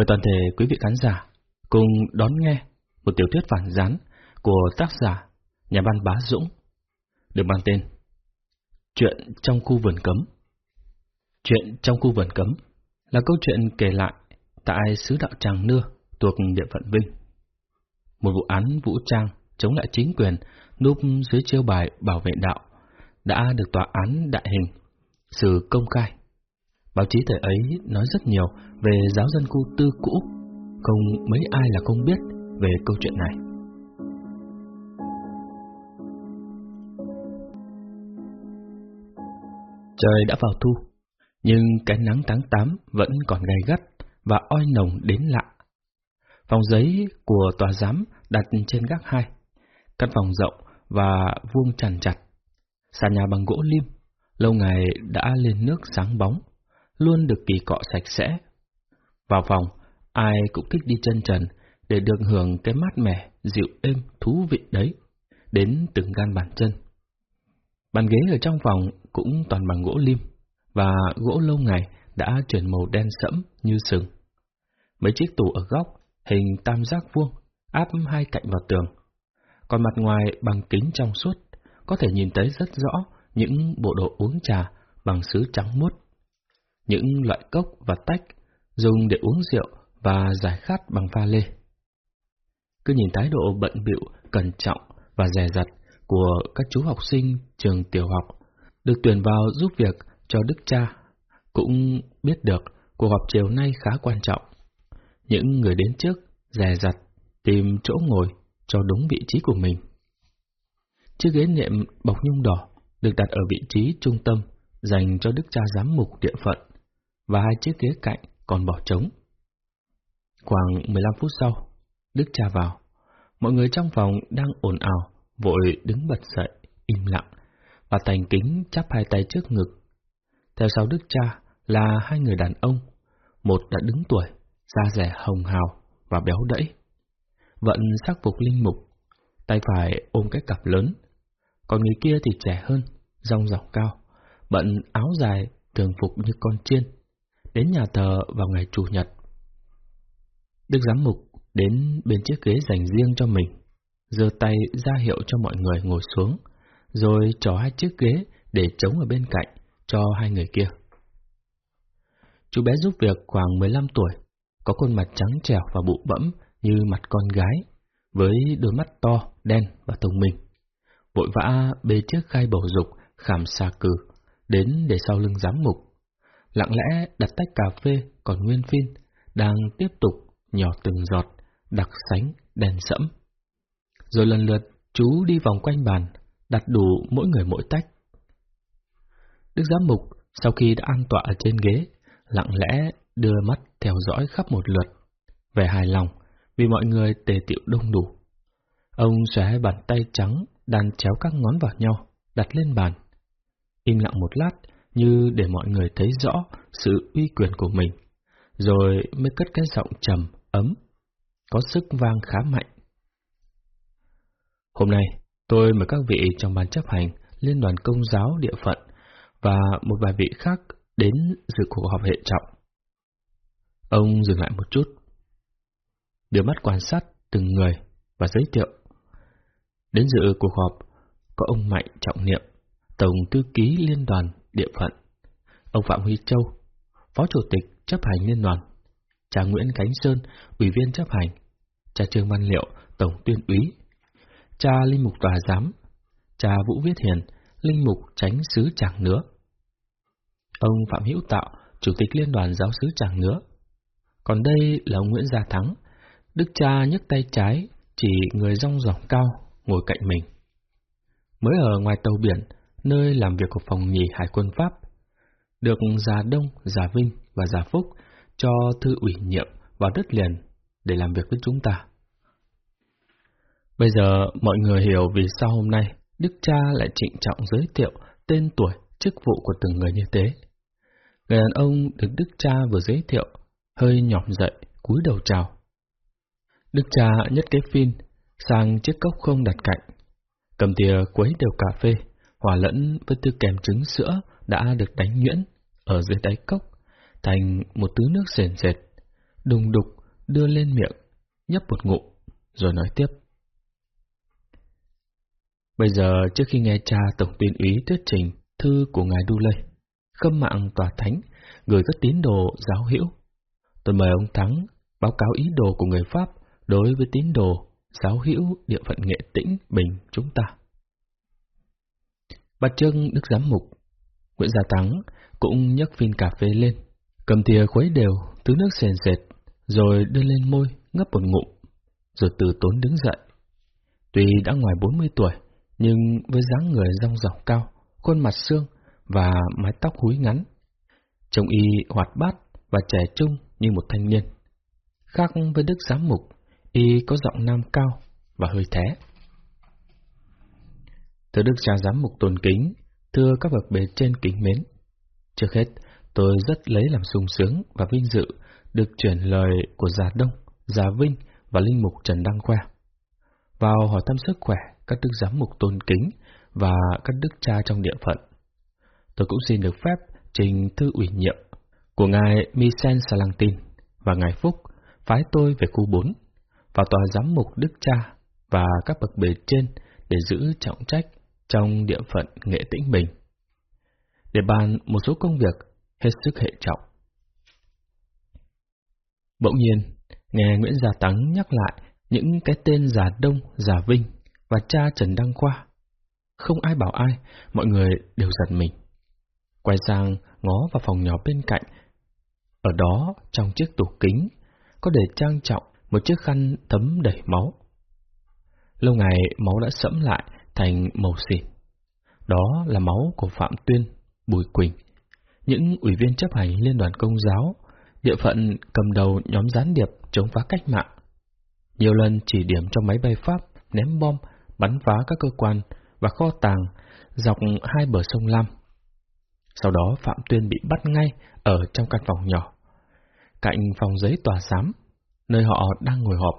Mời toàn thể quý vị khán giả cùng đón nghe một tiểu thuyết phản gián của tác giả nhà văn Bá Dũng, được mang tên Chuyện trong khu vườn cấm. Chuyện trong khu vườn cấm là câu chuyện kể lại tại xứ đạo Tràng Nưa thuộc địa phận Vinh. Một vụ án vũ trang chống lại chính quyền núp dưới chiêu bài bảo vệ đạo đã được tòa án đại hình xử công khai. Báo chí thời ấy nói rất nhiều về giáo dân khu tư cũ, không mấy ai là không biết về câu chuyện này. Trời đã vào thu, nhưng cái nắng tháng 8 vẫn còn gay gắt và oi nồng đến lạ. Phòng giấy của tòa giám đặt trên gác hai, căn phòng rộng và vuông tràn chặt. Sàn nhà bằng gỗ lim, lâu ngày đã lên nước sáng bóng, luôn được kỳ cọ sạch sẽ. Vào phòng, ai cũng thích đi chân trần để được hưởng cái mát mẻ, dịu êm, thú vị đấy, đến từng gan bàn chân. Bàn ghế ở trong phòng cũng toàn bằng gỗ lim, và gỗ lâu ngày đã chuyển màu đen sẫm như sừng. Mấy chiếc tủ ở góc, hình tam giác vuông, áp hai cạnh vào tường. Còn mặt ngoài bằng kính trong suốt, có thể nhìn thấy rất rõ những bộ đồ uống trà bằng sứ trắng muốt. Những loại cốc và tách dùng để uống rượu và giải khát bằng pha lê. Cứ nhìn thái độ bận bịu, cẩn trọng và dè dặt của các chú học sinh trường tiểu học được tuyển vào giúp việc cho đức cha, cũng biết được cuộc họp chiều nay khá quan trọng. Những người đến trước, dè dặt, tìm chỗ ngồi cho đúng vị trí của mình. Chiếc ghế nệm bọc nhung đỏ được đặt ở vị trí trung tâm dành cho đức cha giám mục địa phận, và hai chiếc ghế cạnh còn bỏ trống. Khoảng 15 phút sau, Đức cha vào. Mọi người trong phòng đang ồn ào, vội đứng bật dậy, im lặng, và thành kính chắp hai tay trước ngực. Theo sau Đức cha là hai người đàn ông, một đã đứng tuổi, da rẻ hồng hào và béo đẫy. Vận sắc phục linh mục, tay phải ôm cái cặp lớn, còn người kia thì trẻ hơn, rong ròng cao, bận áo dài, thường phục như con chiên, đến nhà thờ vào ngày Chủ nhật. Đức giám mục đến bên chiếc ghế dành riêng cho mình, giơ tay ra hiệu cho mọi người ngồi xuống, rồi trò hai chiếc ghế để trống ở bên cạnh cho hai người kia. Chú bé giúp việc khoảng 15 tuổi, có khuôn mặt trắng trẻo và bụ bẫm như mặt con gái, với đôi mắt to, đen và thông minh. Vội vã bê chiếc khai bầu dục khảm xà cừ, đến để sau lưng giám mục. Lặng lẽ đặt tách cà phê còn nguyên phin, đang tiếp tục nhỏ từng giọt, đặc sánh, đèn sẫm. Rồi lần lượt, chú đi vòng quanh bàn, đặt đủ mỗi người mỗi tách. Đức giám mục, sau khi đã an tọa ở trên ghế, lặng lẽ đưa mắt theo dõi khắp một lượt, vẻ hài lòng vì mọi người tề tiệu đông đủ. Ông xòe bàn tay trắng đan chéo các ngón vào nhau, đặt lên bàn. Im lặng một lát như để mọi người thấy rõ sự uy quyền của mình, rồi mới cất cái giọng trầm, ấm, có sức vang khá mạnh. Hôm nay, tôi mời các vị trong ban chấp hành Liên đoàn Công giáo địa phận và một vài vị khác đến dự cuộc họp hệ trọng. Ông dừng lại một chút, đưa mắt quan sát từng người và giới thiệu. Đến dự cuộc họp có ông Mạnh Trọng Niệm, Tổng Thư ký Liên đoàn địa phận, ông Phạm Huy Châu, Phó Chủ tịch chấp hành Liên đoàn, cha Nguyễn Khánh Sơn, Ủy viên chấp hành, cha Trương Văn Liệu, Tổng tuyên úy, cha Linh Mục Tòa Giám, cha Vũ Viết Hiền, Linh Mục Tránh Sứ Tràng Nứa. Ông Phạm Hữu Tạo, Chủ tịch Liên đoàn Giáo sứ Tràng Nứa. Còn đây là ông Nguyễn Gia Thắng, Đức cha nhấc tay trái, chỉ người rong ròng cao, ngồi cạnh mình. Mới ở ngoài tàu biển, nơi làm việc của phòng nhì Hải quân Pháp, được Già Đông, Già Vinh và Già Phúc cho thư ủy nhiệm vào đất liền để làm việc với chúng ta. Bây giờ mọi người hiểu vì sao hôm nay Đức cha lại trịnh trọng giới thiệu tên tuổi, chức vụ của từng người như thế. Người đàn ông được Đức cha vừa giới thiệu, hơi nhỏm dậy, cúi đầu chào. Đức cha nhất cái phin, sang chiếc cốc không đặt cạnh, cầm tìa quấy đều cà phê, hòa lẫn với tư kèm trứng sữa đã được đánh nhuyễn ở dưới đáy cốc thành một thứ nước sền sệt, đùng đục đưa lên miệng, nhấp một ngụm, rồi nói tiếp. Bây giờ trước khi nghe cha Tổng tuyên úy thuyết trình thư của ngài Đu Lây, khâm mạng tòa thánh gửi các tín đồ giáo hữu, tôi mời ông Thắng báo cáo ý đồ của người Pháp đối với tín đồ giáo hữu địa phận nghệ tĩnh bình chúng ta. Bà Trương Đức Giám Mục, Nguyễn Gia Thắng cũng nhấc phin cà phê lên, cầm thìa khuấy đều, thứ nước sền sệt, rồi đưa lên môi, ngấp một ngụm, rồi từ tốn đứng dậy. Tuy đã ngoài 40 tuổi, nhưng với dáng người rong ròng cao, khuôn mặt xương và mái tóc húi ngắn, trông y hoạt bát và trẻ trung như một thanh niên. Khác với Đức Giám Mục, y có giọng nam cao và hơi thế. Thưa Đức cha Giám Mục tôn kính, thưa các bậc bề trên kính mến, trước hết tôi rất lấy làm sung sướng và vinh dự được chuyển lời của Già Đông, Già Vinh và Linh Mục Trần Đăng Khoa. Vào hỏi thăm sức khỏe các đức giám mục tôn kính và các đức cha trong địa phận. Tôi cũng xin được phép trình thư ủy nhiệm của ngài Misen Salantin và ngài Phúc phái tôi về khu 4 vào tòa giám mục đức cha và các bậc bề trên để giữ trọng trách trong địa phận nghệ tĩnh bình. Để bàn một số công việc hết sức hệ trọng. Bỗng nhiên, nghe Nguyễn Gia Tắng nhắc lại những cái tên Già Đông, Già Vinh và cha Trần Đăng Khoa. Không ai bảo ai, mọi người đều giật mình. Quay sang ngó vào phòng nhỏ bên cạnh. Ở đó, trong chiếc tủ kính, có để trang trọng một chiếc khăn thấm đầy máu. Lâu ngày máu đã sẫm lại thành màu xỉn. Đó là máu của Phạm Tuyên, Bùi Quỳnh, những ủy viên chấp hành Liên đoàn Công giáo, địa phận cầm đầu nhóm gián điệp chống phá cách mạng. Nhiều lần chỉ điểm cho máy bay Pháp ném bom, bắn phá các cơ quan và kho tàng dọc hai bờ sông Lam. Sau đó Phạm Tuyên bị bắt ngay ở trong căn phòng nhỏ, cạnh phòng giấy tòa giám, nơi họ đang ngồi họp.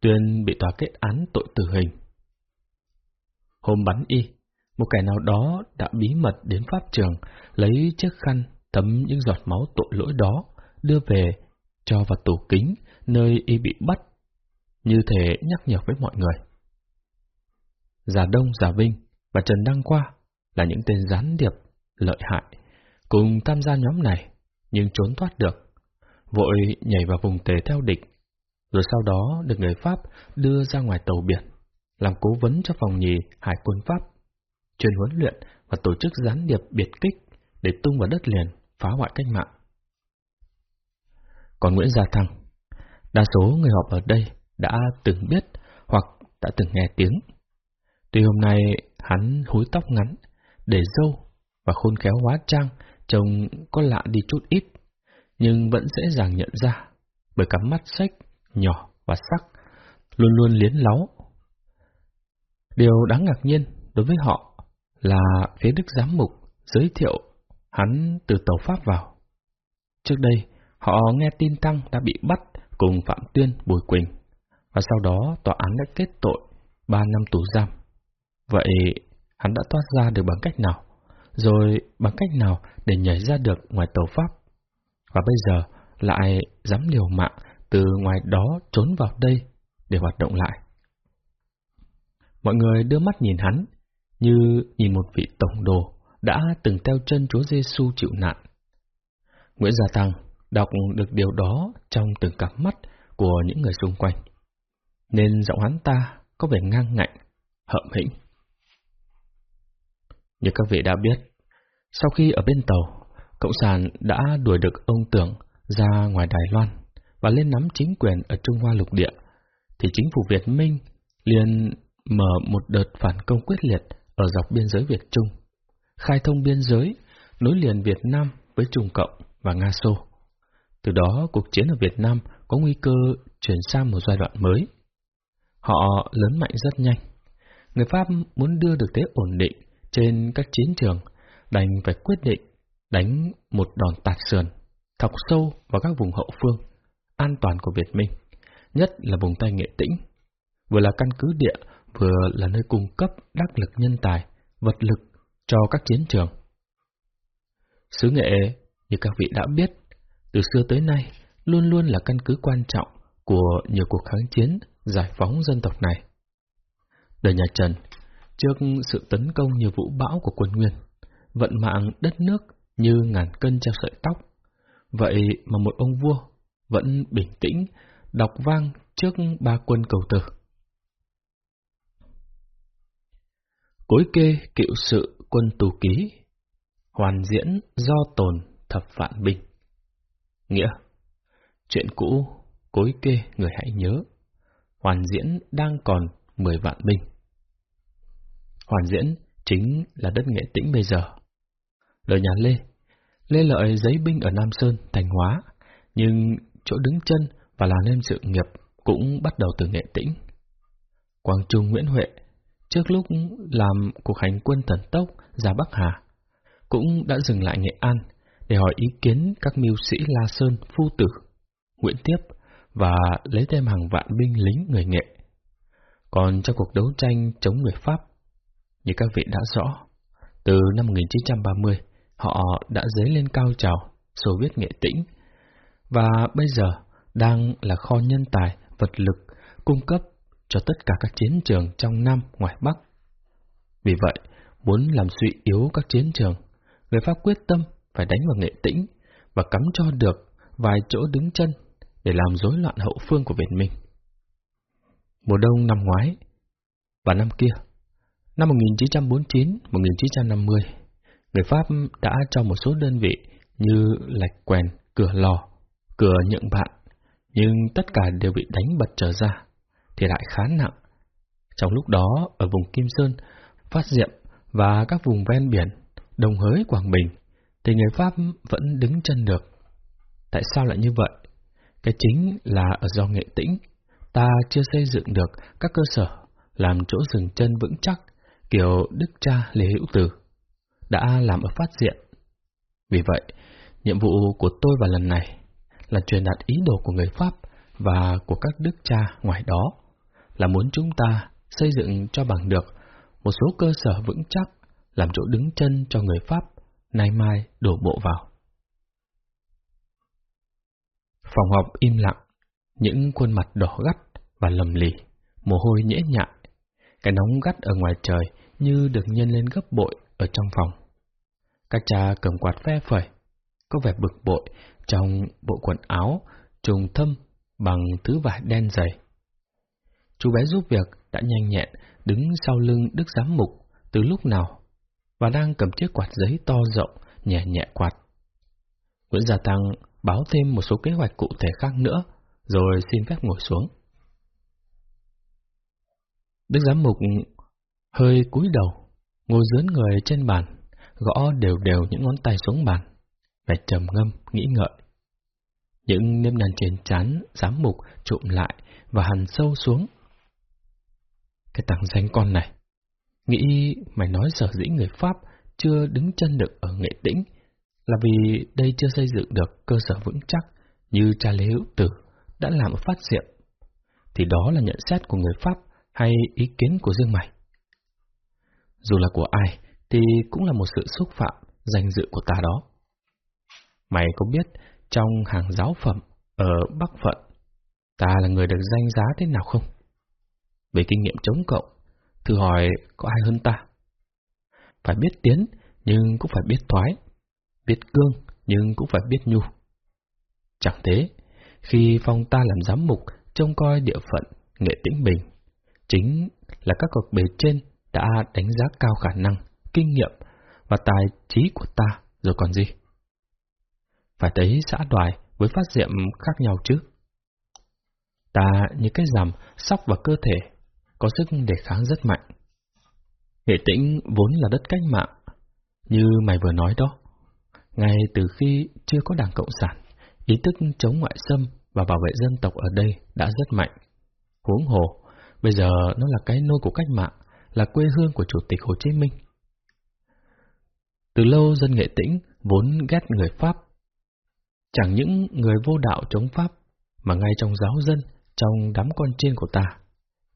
Tuyên bị tòa kết án tội tử hình. Hôm bắn y, một kẻ nào đó đã bí mật đến pháp trường, lấy chiếc khăn thấm những giọt máu tội lỗi đó, đưa về, cho vào tủ kính, nơi y bị bắt, như thể nhắc nhở với mọi người. Giả Đông, Giả Vinh và Trần Đăng Qua là những tên gián điệp, lợi hại, cùng tham gia nhóm này, nhưng trốn thoát được, vội nhảy vào vùng tề theo địch, rồi sau đó được người Pháp đưa ra ngoài tàu biển, làm cố vấn cho phòng nhì Hải quân Pháp, chuyên huấn luyện và tổ chức gián điệp biệt kích để tung vào đất liền, phá hoại cách mạng. Còn Nguyễn Gia Thăng, đa số người họp ở đây đã từng biết hoặc đã từng nghe tiếng Tuy hôm nay hắn húi tóc ngắn, để dâu và khôn khéo hóa trang, trông có lạ đi chút ít, nhưng vẫn dễ dàng nhận ra, bởi cắm mắt sách, nhỏ và sắc, luôn luôn liến láu. Điều đáng ngạc nhiên đối với họ là phía Đức Giám Mục giới thiệu hắn từ tàu Pháp vào. Trước đây, họ nghe tin Tăng đã bị bắt cùng Phạm Tuyên Bùi Quỳnh, và sau đó tòa án đã kết tội ba năm tù giam. Vậy hắn đã thoát ra được bằng cách nào? Rồi bằng cách nào để nhảy ra được ngoài tàu Pháp? Và bây giờ lại dám liều mạng từ ngoài đó trốn vào đây để hoạt động lại. Mọi người đưa mắt nhìn hắn như nhìn một vị tổng đồ đã từng theo chân Chúa Giêsu chịu nạn. Nguyễn Gia Tăng đọc được điều đó trong từng cặp mắt của những người xung quanh, nên giọng hắn ta có vẻ ngang ngạnh, hậm hĩnh. Như các vị đã biết, sau khi ở bên tàu, Cộng sản đã đuổi được ông Tưởng ra ngoài Đài Loan và lên nắm chính quyền ở Trung Hoa lục địa, thì chính phủ Việt Minh liền mở một đợt phản công quyết liệt ở dọc biên giới Việt Trung, khai thông biên giới, nối liền Việt Nam với Trung Cộng và Nga Xô. Từ đó, cuộc chiến ở Việt Nam có nguy cơ chuyển sang một giai đoạn mới. Họ lớn mạnh rất nhanh. Người Pháp muốn đưa được thế ổn định trên các chiến trường, đành phải quyết định đánh một đòn tạt sườn, thọc sâu vào các vùng hậu phương, an toàn của Việt Minh, nhất là vùng Tây Nghệ Tĩnh, vừa là căn cứ địa, vừa là nơi cung cấp đắc lực nhân tài, vật lực cho các chiến trường. Sứ nghệ, như các vị đã biết, từ xưa tới nay luôn luôn là căn cứ quan trọng của nhiều cuộc kháng chiến giải phóng dân tộc này. Đời nhà Trần, trước sự tấn công như vũ bão của quân Nguyên, vận mạng đất nước như ngàn cân treo sợi tóc. Vậy mà một ông vua vẫn bình tĩnh, đọc vang trước ba quân cầu tử. Cối kê cựu sự quân tù ký, hoàn diễn do tồn thập vạn binh. Nghĩa, chuyện cũ, cối kê người hãy nhớ, hoàn diễn đang còn mười vạn binh. Hoàn diễn chính là đất nghệ tĩnh bây giờ. Lời nhà Lê, Lê lợi giấy binh ở Nam Sơn, Thành Hóa, nhưng chỗ đứng chân và làm nên sự nghiệp cũng bắt đầu từ nghệ tĩnh. Quang Trung Nguyễn Huệ, trước lúc làm cuộc hành quân thần tốc ra Bắc Hà, cũng đã dừng lại Nghệ An để hỏi ý kiến các mưu sĩ La Sơn, Phu Tử, Nguyễn Tiếp và lấy thêm hàng vạn binh lính người nghệ. Còn trong cuộc đấu tranh chống người Pháp, như các vị đã rõ, từ năm 1930, họ đã dấy lên cao trào Xô Viết nghệ tĩnh, và bây giờ đang là kho nhân tài, vật lực cung cấp cho tất cả các chiến trường trong Nam, ngoài Bắc. Vì vậy, muốn làm suy yếu các chiến trường, người Pháp quyết tâm phải đánh vào nghệ tĩnh và cắm cho được vài chỗ đứng chân để làm rối loạn hậu phương của Việt Minh. Mùa đông năm ngoái và năm kia, năm 1949-1950, người Pháp đã cho một số đơn vị như Lạch Quèn, Cửa Lò, Cửa Nhượng Bạn, nhưng tất cả đều bị đánh bật trở ra, thì lại khá nặng. Trong lúc đó, ở vùng Kim Sơn, Phát Diệm và các vùng ven biển, Đồng Hới, Quảng Bình, thì người Pháp vẫn đứng chân được. Tại sao lại như vậy? Cái chính là ở do nghệ tĩnh, ta chưa xây dựng được các cơ sở làm chỗ dừng chân vững chắc, kiểu đức cha Lê Hữu Từ, đã làm ở phát diện. Vì vậy, nhiệm vụ của tôi vào lần này là truyền đạt ý đồ của người Pháp và của các đức cha ngoài đó, là muốn chúng ta xây dựng cho bằng được một số cơ sở vững chắc làm chỗ đứng chân cho người Pháp nay mai đổ bộ vào. Phòng họp im lặng, những khuôn mặt đỏ gắt và lầm lì, mồ hôi nhễ nhại. Cái nóng gắt ở ngoài trời như được nhân lên gấp bội ở trong phòng. Các cha cầm quạt phe phẩy, có vẻ bực bội trong bộ quần áo trùng thâm bằng thứ vải đen dày. Chú bé giúp việc đã nhanh nhẹn đứng sau lưng Đức Giám Mục từ lúc nào và đang cầm chiếc quạt giấy to rộng nhẹ nhẹ quạt. Nguyễn Gia Tăng báo thêm một số kế hoạch cụ thể khác nữa, rồi xin phép ngồi xuống. Đức giám mục hơi cúi đầu, ngồi dướn người trên bàn, gõ đều đều những ngón tay xuống bàn, vẻ trầm ngâm, nghĩ ngợi. Những nếp nhăn trên chán giám mục trộm lại và hằn sâu xuống. Cái thằng danh con này, nghĩ mày nói sở dĩ người Pháp chưa đứng chân được ở nghệ tĩnh là vì đây chưa xây dựng được cơ sở vững chắc như cha Lê Hữu Tử đã làm ở phát diệm, thì đó là nhận xét của người Pháp hay ý kiến của riêng mày. Dù là của ai, thì cũng là một sự xúc phạm danh dự của ta đó. Mày có biết trong hàng giáo phẩm ở Bắc Phận, ta là người được danh giá thế nào không? Về kinh nghiệm chống cộng, thử hỏi có ai hơn ta? Phải biết tiến, nhưng cũng phải biết thoái biết cương nhưng cũng phải biết nhu. Chẳng thế, khi phong ta làm giám mục trông coi địa phận nghệ tĩnh bình, chính là các bậc bề trên đã đánh giá cao khả năng, kinh nghiệm và tài trí của ta rồi còn gì. Phải thấy xã đoài với phát diệm khác nhau chứ. Ta như cái rằm sóc vào cơ thể, có sức đề kháng rất mạnh. Nghệ tĩnh vốn là đất cách mạng, như mày vừa nói đó. Ngay từ khi chưa có Đảng Cộng sản, ý thức chống ngoại xâm và bảo vệ dân tộc ở đây đã rất mạnh. Huống hồ, bây giờ nó là cái nôi của cách mạng, là quê hương của Chủ tịch Hồ Chí Minh. Từ lâu dân nghệ tĩnh vốn ghét người Pháp. Chẳng những người vô đạo chống Pháp, mà ngay trong giáo dân, trong đám con trên của ta,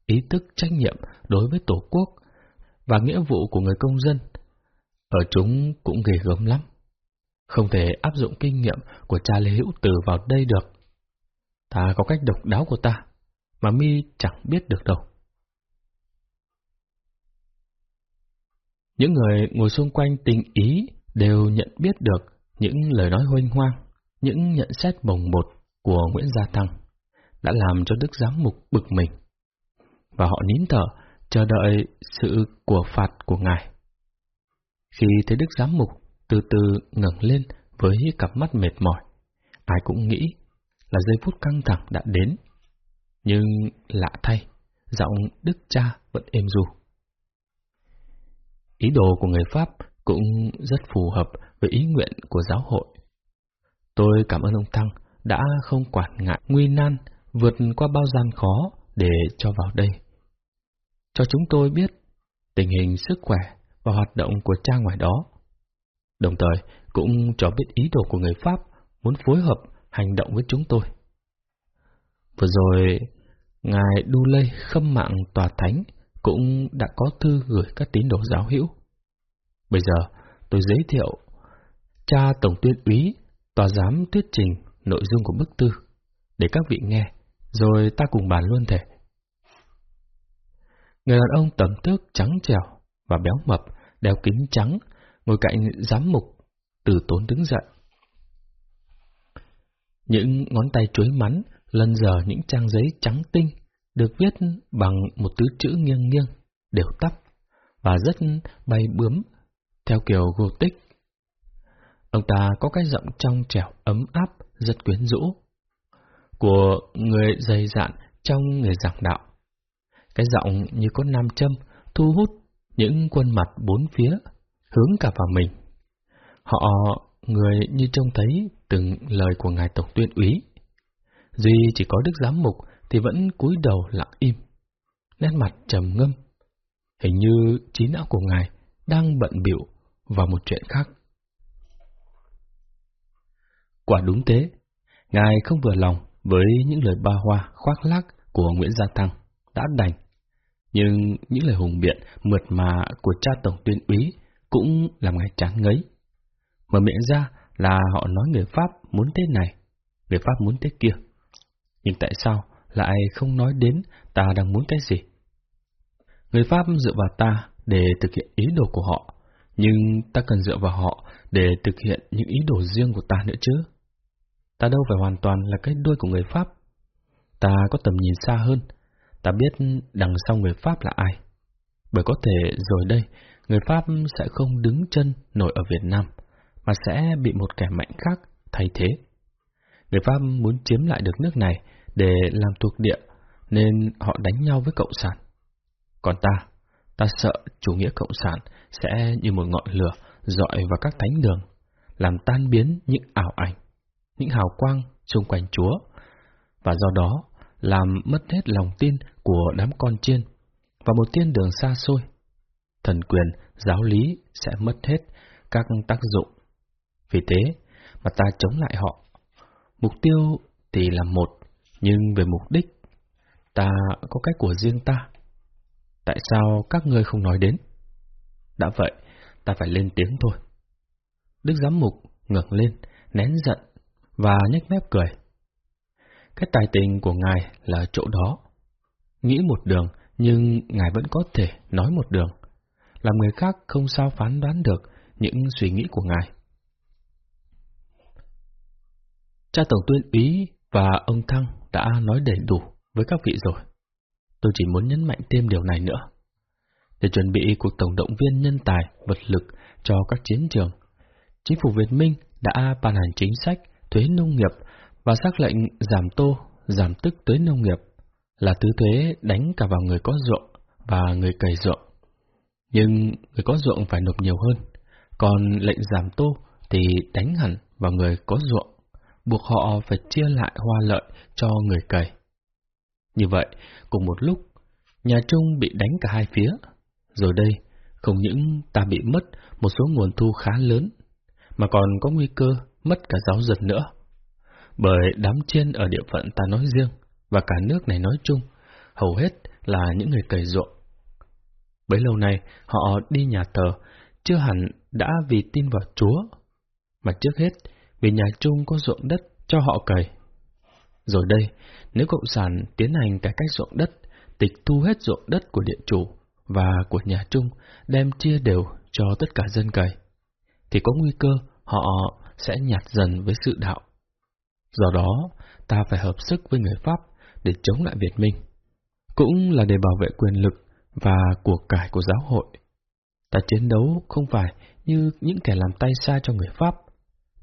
ý thức trách nhiệm đối với Tổ quốc và nghĩa vụ của người công dân, ở chúng cũng ghê gớm lắm. Không thể áp dụng kinh nghiệm của cha Lê Hữu Từ vào đây được. Ta có cách độc đáo của ta, mà mi chẳng biết được đâu. Những người ngồi xung quanh tình ý đều nhận biết được những lời nói huynh hoang, những nhận xét bồng bột của Nguyễn Gia Thăng đã làm cho Đức Giám Mục bực mình. Và họ nín thở, chờ đợi sự của phạt của Ngài. Khi thấy Đức Giám Mục từ từ ngẩng lên với cặp mắt mệt mỏi, ai cũng nghĩ là giây phút căng thẳng đã đến. Nhưng lạ thay, giọng Đức Cha vẫn êm ru. Ý đồ của người Pháp cũng rất phù hợp với ý nguyện của giáo hội. Tôi cảm ơn ông Thăng đã không quản ngại nguy nan vượt qua bao gian khó để cho vào đây. Cho chúng tôi biết tình hình sức khỏe và hoạt động của cha ngoài đó. Đồng thời cũng cho biết ý đồ của người Pháp muốn phối hợp hành động với chúng tôi. Vừa rồi, Ngài Đu Lây khâm mạng tòa thánh cũng đã có thư gửi các tín đồ giáo hữu. Bây giờ, tôi giới thiệu cha Tổng tuyên úy tòa giám thuyết trình nội dung của bức thư để các vị nghe, rồi ta cùng bàn luôn thể. Người đàn ông tầm tước trắng trẻo và béo mập, đeo kính trắng, ngồi cạnh giám mục, từ tốn đứng dậy. Những ngón tay chuối mắn lần giờ những trang giấy trắng tinh được viết bằng một tứ chữ nghiêng nghiêng, đều tắp và rất bay bướm theo kiểu Gothic. Ông ta có cái giọng trong trẻo ấm áp, rất quyến rũ, của người dày dạn trong người giảng đạo. Cái giọng như có nam châm, thu hút những quân mặt bốn phía, hướng cả vào mình. Họ, người như trông thấy từng lời của Ngài Tổng tuyên úy. Duy chỉ có Đức Giám Mục thì vẫn cúi đầu lặng im, nét mặt trầm ngâm. Hình như trí não của Ngài đang bận biểu vào một chuyện khác. Quả đúng thế, Ngài không vừa lòng với những lời ba hoa khoác lác của Nguyễn Gia thăng đã đành. Nhưng những lời hùng biện mượt mà của cha tổng tuyên úy cũng làm Ngài chán ngấy. Mở miệng ra là họ nói người Pháp muốn thế này, người Pháp muốn thế kia. Nhưng tại sao lại không nói đến ta đang muốn cái gì? Người Pháp dựa vào ta để thực hiện ý đồ của họ, nhưng ta cần dựa vào họ để thực hiện những ý đồ riêng của ta nữa chứ. Ta đâu phải hoàn toàn là cái đuôi của người Pháp. Ta có tầm nhìn xa hơn, ta biết đằng sau người Pháp là ai. Bởi có thể rồi đây, người Pháp sẽ không đứng chân nổi ở Việt Nam, mà sẽ bị một kẻ mạnh khác thay thế. Người Pháp muốn chiếm lại được nước này để làm thuộc địa, nên họ đánh nhau với Cộng sản. Còn ta, ta sợ chủ nghĩa Cộng sản sẽ như một ngọn lửa dọi vào các thánh đường, làm tan biến những ảo ảnh, những hào quang xung quanh Chúa, và do đó làm mất hết lòng tin của đám con chiên và một thiên đường xa xôi. Thần quyền, giáo lý sẽ mất hết các tác dụng. Vì thế mà ta chống lại họ. Mục tiêu thì là một, nhưng về mục đích, ta có cách của riêng ta. Tại sao các ngươi không nói đến? Đã vậy, ta phải lên tiếng thôi. Đức giám mục ngẩng lên, nén giận và nhếch mép cười. Cái tài tình của ngài là chỗ đó. Nghĩ một đường, nhưng ngài vẫn có thể nói một đường. Làm người khác không sao phán đoán được những suy nghĩ của ngài. Cha Tổng tuyên úy và ông Thăng đã nói đầy đủ với các vị rồi. Tôi chỉ muốn nhấn mạnh thêm điều này nữa. Để chuẩn bị cuộc tổng động viên nhân tài, vật lực cho các chiến trường, chính phủ Việt Minh đã ban hành chính sách thuế nông nghiệp và xác lệnh giảm tô, giảm tức tới nông nghiệp là tứ thuế đánh cả vào người có ruộng và người cày ruộng. Nhưng người có ruộng phải nộp nhiều hơn, còn lệnh giảm tô thì đánh hẳn vào người có ruộng, buộc họ phải chia lại hoa lợi cho người cày. Như vậy, cùng một lúc, nhà Trung bị đánh cả hai phía. Rồi đây, không những ta bị mất một số nguồn thu khá lớn, mà còn có nguy cơ mất cả giáo dân nữa. Bởi đám chiên ở địa phận ta nói riêng, và cả nước này nói chung, hầu hết là những người cày ruộng. Bấy lâu nay, họ đi nhà thờ, chưa hẳn đã vì tin vào Chúa, mà trước hết vì nhà chung có ruộng đất cho họ cày. Rồi đây, nếu Cộng sản tiến hành cải cách ruộng đất, tịch thu hết ruộng đất của địa chủ và của nhà chung đem chia đều cho tất cả dân cày, thì có nguy cơ họ sẽ nhạt dần với sự đạo. Do đó, ta phải hợp sức với người Pháp để chống lại Việt Minh, cũng là để bảo vệ quyền lực và của cải của giáo hội. Ta chiến đấu không phải như những kẻ làm tay sai cho người Pháp,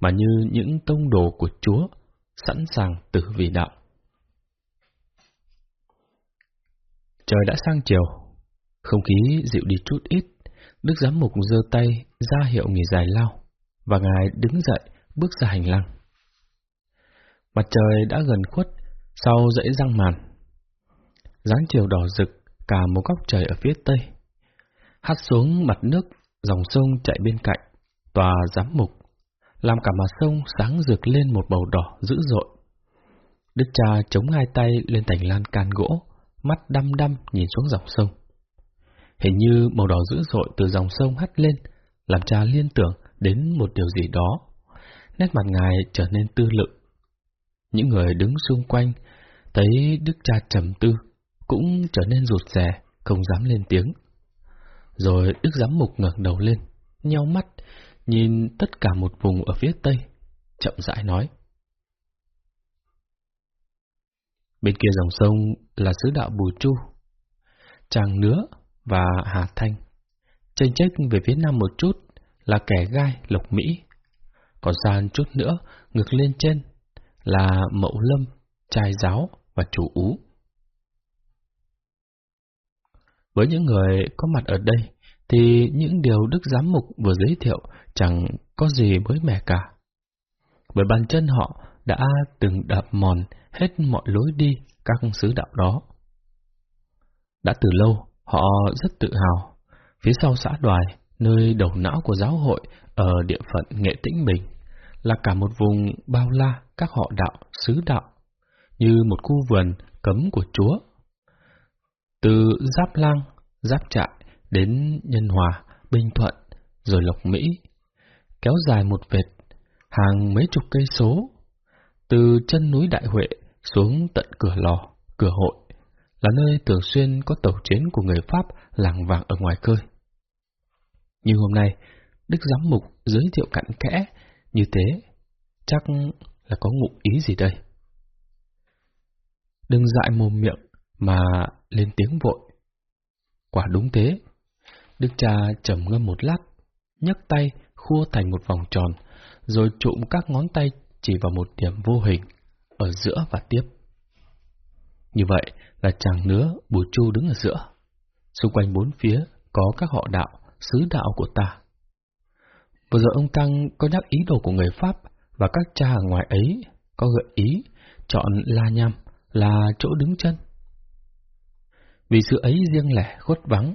mà như những tông đồ của Chúa, sẵn sàng tử vì đạo. Trời đã sang chiều, không khí dịu đi chút ít, Đức Giám Mục giơ tay ra hiệu nghỉ dài lao, và Ngài đứng dậy bước ra hành lang. Mặt trời đã gần khuất sau dãy răng màn. dáng chiều đỏ rực cả một góc trời ở phía tây. Hắt xuống mặt nước, dòng sông chạy bên cạnh, tòa giám mục, làm cả mặt sông sáng rực lên một màu đỏ dữ dội. Đức cha chống hai tay lên thành lan can gỗ, mắt đăm đăm nhìn xuống dòng sông. Hình như màu đỏ dữ dội từ dòng sông hắt lên, làm cha liên tưởng đến một điều gì đó. Nét mặt ngài trở nên tư lự. Những người đứng xung quanh thấy đức cha trầm tư, cũng trở nên rụt rè, không dám lên tiếng. Rồi đức giám mục ngẩng đầu lên, nheo mắt, nhìn tất cả một vùng ở phía tây, chậm rãi nói. Bên kia dòng sông là xứ đạo Bùi Chu, Tràng Nứa và Hà Thanh. Tranh trách về phía nam một chút là kẻ gai Lộc Mỹ. Còn xa chút nữa, ngược lên trên là Mậu Lâm, Trai Giáo và Chủ Ú. Với những người có mặt ở đây, thì những điều Đức Giám Mục vừa giới thiệu chẳng có gì mới mẻ cả. Bởi bàn chân họ đã từng đạp mòn hết mọi lối đi các sứ đạo đó. Đã từ lâu, họ rất tự hào. Phía sau xã Đoài, nơi đầu não của giáo hội ở địa phận Nghệ Tĩnh Bình, là cả một vùng bao la các họ đạo, xứ đạo, như một khu vườn cấm của Chúa. Từ Giáp Lang, Giáp Trại đến Nhân Hòa, Bình Thuận, rồi Lộc Mỹ, kéo dài một vệt, hàng mấy chục cây số, từ chân núi Đại Huệ xuống tận cửa lò, cửa hội, là nơi thường xuyên có tàu chiến của người Pháp làng vàng ở ngoài khơi. Nhưng hôm nay, Đức Giám Mục giới thiệu cặn kẽ như thế, chắc là có ngụ ý gì đây? Đừng dại mồm miệng mà lên tiếng vội. Quả đúng thế. Đức cha trầm ngâm một lát, nhấc tay khua thành một vòng tròn, rồi trụm các ngón tay chỉ vào một điểm vô hình, ở giữa và tiếp. Như vậy là chàng nứa Bùi Chu đứng ở giữa. Xung quanh bốn phía có các họ đạo, sứ đạo của ta. Vừa rồi ông Tăng có nhắc ý đồ của người Pháp và các cha ở ngoài ấy có gợi ý chọn La Nham là chỗ đứng chân. Vì sự ấy riêng lẻ khuất vắng,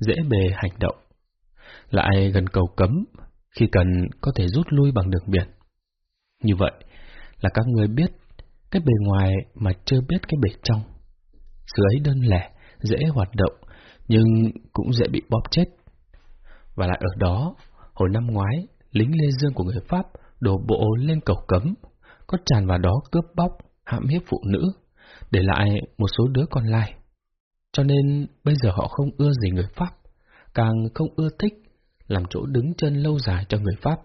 dễ bề hành động. Lại gần cầu cấm, khi cần có thể rút lui bằng đường biển. Như vậy là các người biết cái bề ngoài mà chưa biết cái bề trong. Sự ấy đơn lẻ, dễ hoạt động, nhưng cũng dễ bị bóp chết. Và lại ở đó, hồi năm ngoái, lính Lê Dương của người Pháp đổ bộ lên cầu cấm, có tràn vào đó cướp bóc, hãm hiếp phụ nữ, để lại một số đứa con lai. Cho nên bây giờ họ không ưa gì người Pháp, càng không ưa thích làm chỗ đứng chân lâu dài cho người Pháp.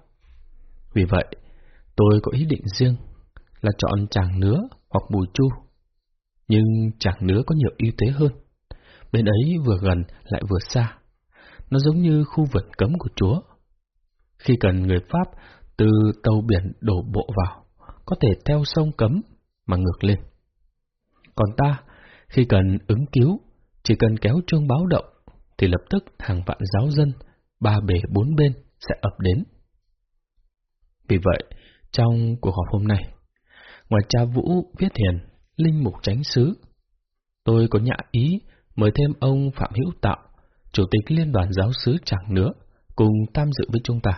Vì vậy, tôi có ý định riêng là chọn chàng nứa hoặc bùi chu. Nhưng chàng nứa có nhiều ưu thế hơn. Bên ấy vừa gần lại vừa xa. Nó giống như khu vườn cấm của Chúa. Khi cần người Pháp từ tàu biển đổ bộ vào, có thể theo sông cấm mà ngược lên. Còn ta, khi cần ứng cứu, chỉ cần kéo chuông báo động, thì lập tức hàng vạn giáo dân, ba bể bốn bên sẽ ập đến. Vì vậy, trong cuộc họp hôm nay, ngoài cha Vũ Viết Hiền, Linh Mục tránh Sứ, tôi có nhã ý mời thêm ông Phạm Hữu Tạo, Chủ tịch Liên đoàn Giáo sứ Chẳng Nữa, cùng tham dự với chúng ta.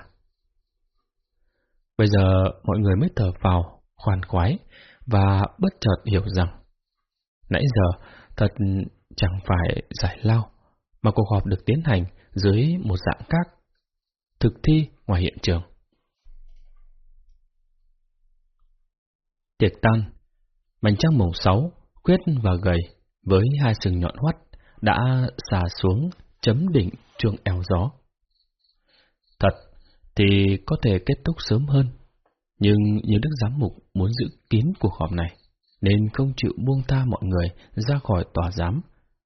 Bây giờ mọi người mới thở vào, khoan khoái, và bất chợt hiểu rằng, nãy giờ thật chẳng phải giải lao, mà cuộc họp được tiến hành dưới một dạng khác, thực thi ngoài hiện trường. Tiệc tan, Mảnh trăng màu sáu, quyết và gầy, với hai sừng nhọn hoắt, đã xà xuống chấm đỉnh trường eo gió. Thật, thì có thể kết thúc sớm hơn, nhưng như Đức Giám Mục muốn giữ kín cuộc họp này, nên không chịu buông tha mọi người ra khỏi tòa giám,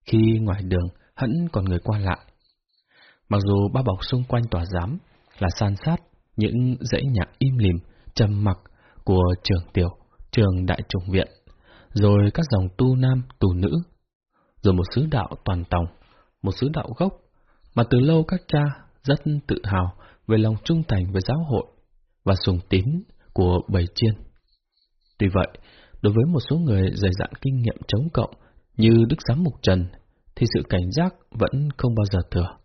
khi ngoài đường hẳn còn người qua lại. Mặc dù ba bọc xung quanh tòa giám là san sát những dãy nhạc im lìm, trầm mặc của trường tiểu, trường đại trùng viện, rồi các dòng tu nam, tu nữ, rồi một sứ đạo toàn tòng, một sứ đạo gốc, mà từ lâu các cha rất tự hào về lòng trung thành với giáo hội và sùng tín của bầy chiên. Tuy vậy, đối với một số người dày dặn kinh nghiệm chống cộng như Đức Giám Mục Trần, thì sự cảnh giác vẫn không bao giờ thừa.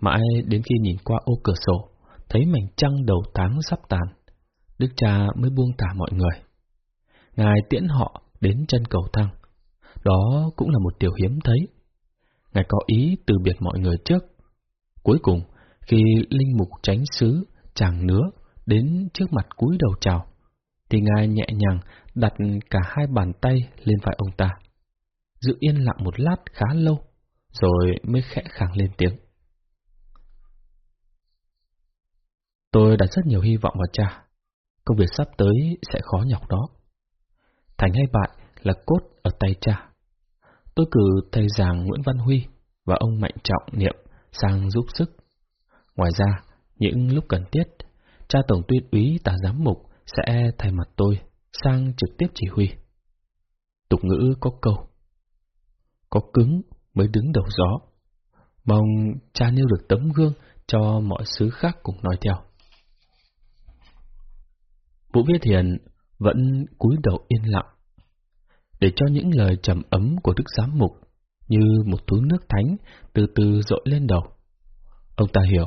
Mãi đến khi nhìn qua ô cửa sổ, thấy mảnh trăng đầu tháng sắp tàn, Đức cha mới buông thả mọi người. Ngài tiễn họ đến chân cầu thang. Đó cũng là một điều hiếm thấy. Ngài có ý từ biệt mọi người trước. Cuối cùng, khi linh mục tránh xứ, chàng nứa, đến trước mặt cúi đầu chào, thì Ngài nhẹ nhàng đặt cả hai bàn tay lên vai ông ta. Giữ yên lặng một lát khá lâu, rồi mới khẽ khàng lên tiếng. Tôi đặt rất nhiều hy vọng vào cha. Công việc sắp tới sẽ khó nhọc đó. Thành hay bại là cốt ở tay cha. Tôi cử thầy giảng Nguyễn Văn Huy và ông Mạnh Trọng Niệm sang giúp sức. Ngoài ra, những lúc cần thiết, cha tổng tuyên úy tả giám mục sẽ thay mặt tôi sang trực tiếp chỉ huy. Tục ngữ có câu, có cứng mới đứng đầu gió. Mong cha nêu được tấm gương cho mọi sứ khác cùng nói theo. Vũ Viết Hiền vẫn cúi đầu yên lặng, để cho những lời trầm ấm của Đức Giám Mục như một thứ nước thánh từ từ dội lên đầu. Ông ta hiểu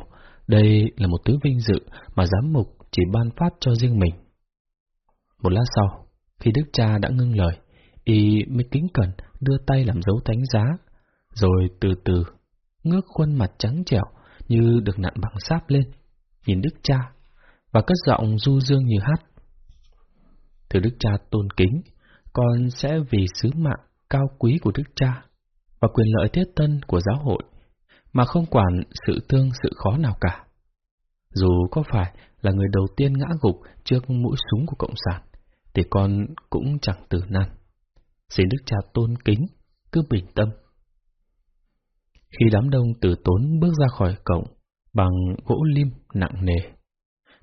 đây là một thứ vinh dự mà Giám Mục chỉ ban phát cho riêng mình. Một lát sau, khi Đức Cha đã ngưng lời, y mới kính cẩn đưa tay làm dấu thánh giá, rồi từ từ ngước khuôn mặt trắng trẻo như được nặn bằng sáp lên, nhìn Đức Cha, và cất giọng du dương như hát. Thưa Đức Cha tôn kính, con sẽ vì sứ mạng cao quý của Đức Cha và quyền lợi thiết tân của giáo hội mà không quản sự thương sự khó nào cả. Dù có phải là người đầu tiên ngã gục trước mũi súng của Cộng sản, thì con cũng chẳng tử nan. Xin Đức Cha tôn kính, cứ bình tâm. Khi đám đông tử tốn bước ra khỏi cổng bằng gỗ lim nặng nề,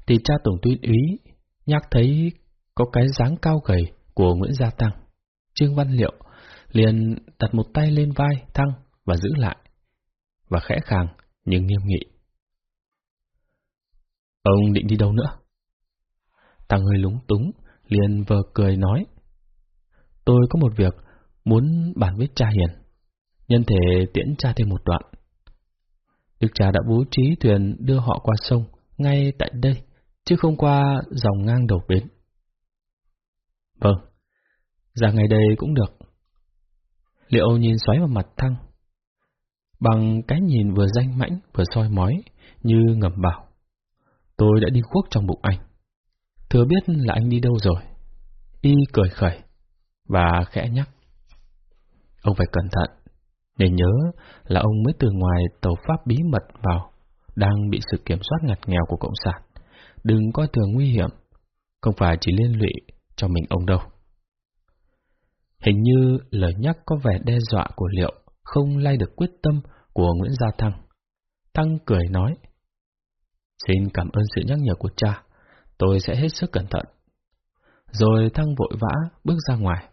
thì cha tổng tuyên úy nhắc thấy có cái dáng cao gầy của Nguyễn Gia Tăng. Trương Văn Liệu liền đặt một tay lên vai Thăng và giữ lại, và khẽ khàng nhưng nghiêm nghị. Ông định đi đâu nữa? Tăng hơi lúng túng, liền vờ cười nói. Tôi có một việc muốn bàn với cha Hiền, nhân thể tiễn cha thêm một đoạn. Đức cha đã bố trí thuyền đưa họ qua sông, ngay tại đây, chứ không qua dòng ngang đầu bến. Vâng, ra ngày đây cũng được. Liệu nhìn xoáy vào mặt Thăng, bằng cái nhìn vừa danh mãnh vừa soi mói, như ngầm bảo. Tôi đã đi khuốc trong bụng anh. Thừa biết là anh đi đâu rồi. Y cười khẩy, và khẽ nhắc. Ông phải cẩn thận, để nhớ là ông mới từ ngoài tàu Pháp bí mật vào, đang bị sự kiểm soát ngặt nghèo của Cộng sản. Đừng coi thường nguy hiểm, không phải chỉ liên lụy cho mình ông đâu. Hình như lời nhắc có vẻ đe dọa của Liệu không lay được quyết tâm của Nguyễn Gia Thăng. Thăng cười nói, Xin cảm ơn sự nhắc nhở của cha, tôi sẽ hết sức cẩn thận. Rồi Thăng vội vã bước ra ngoài.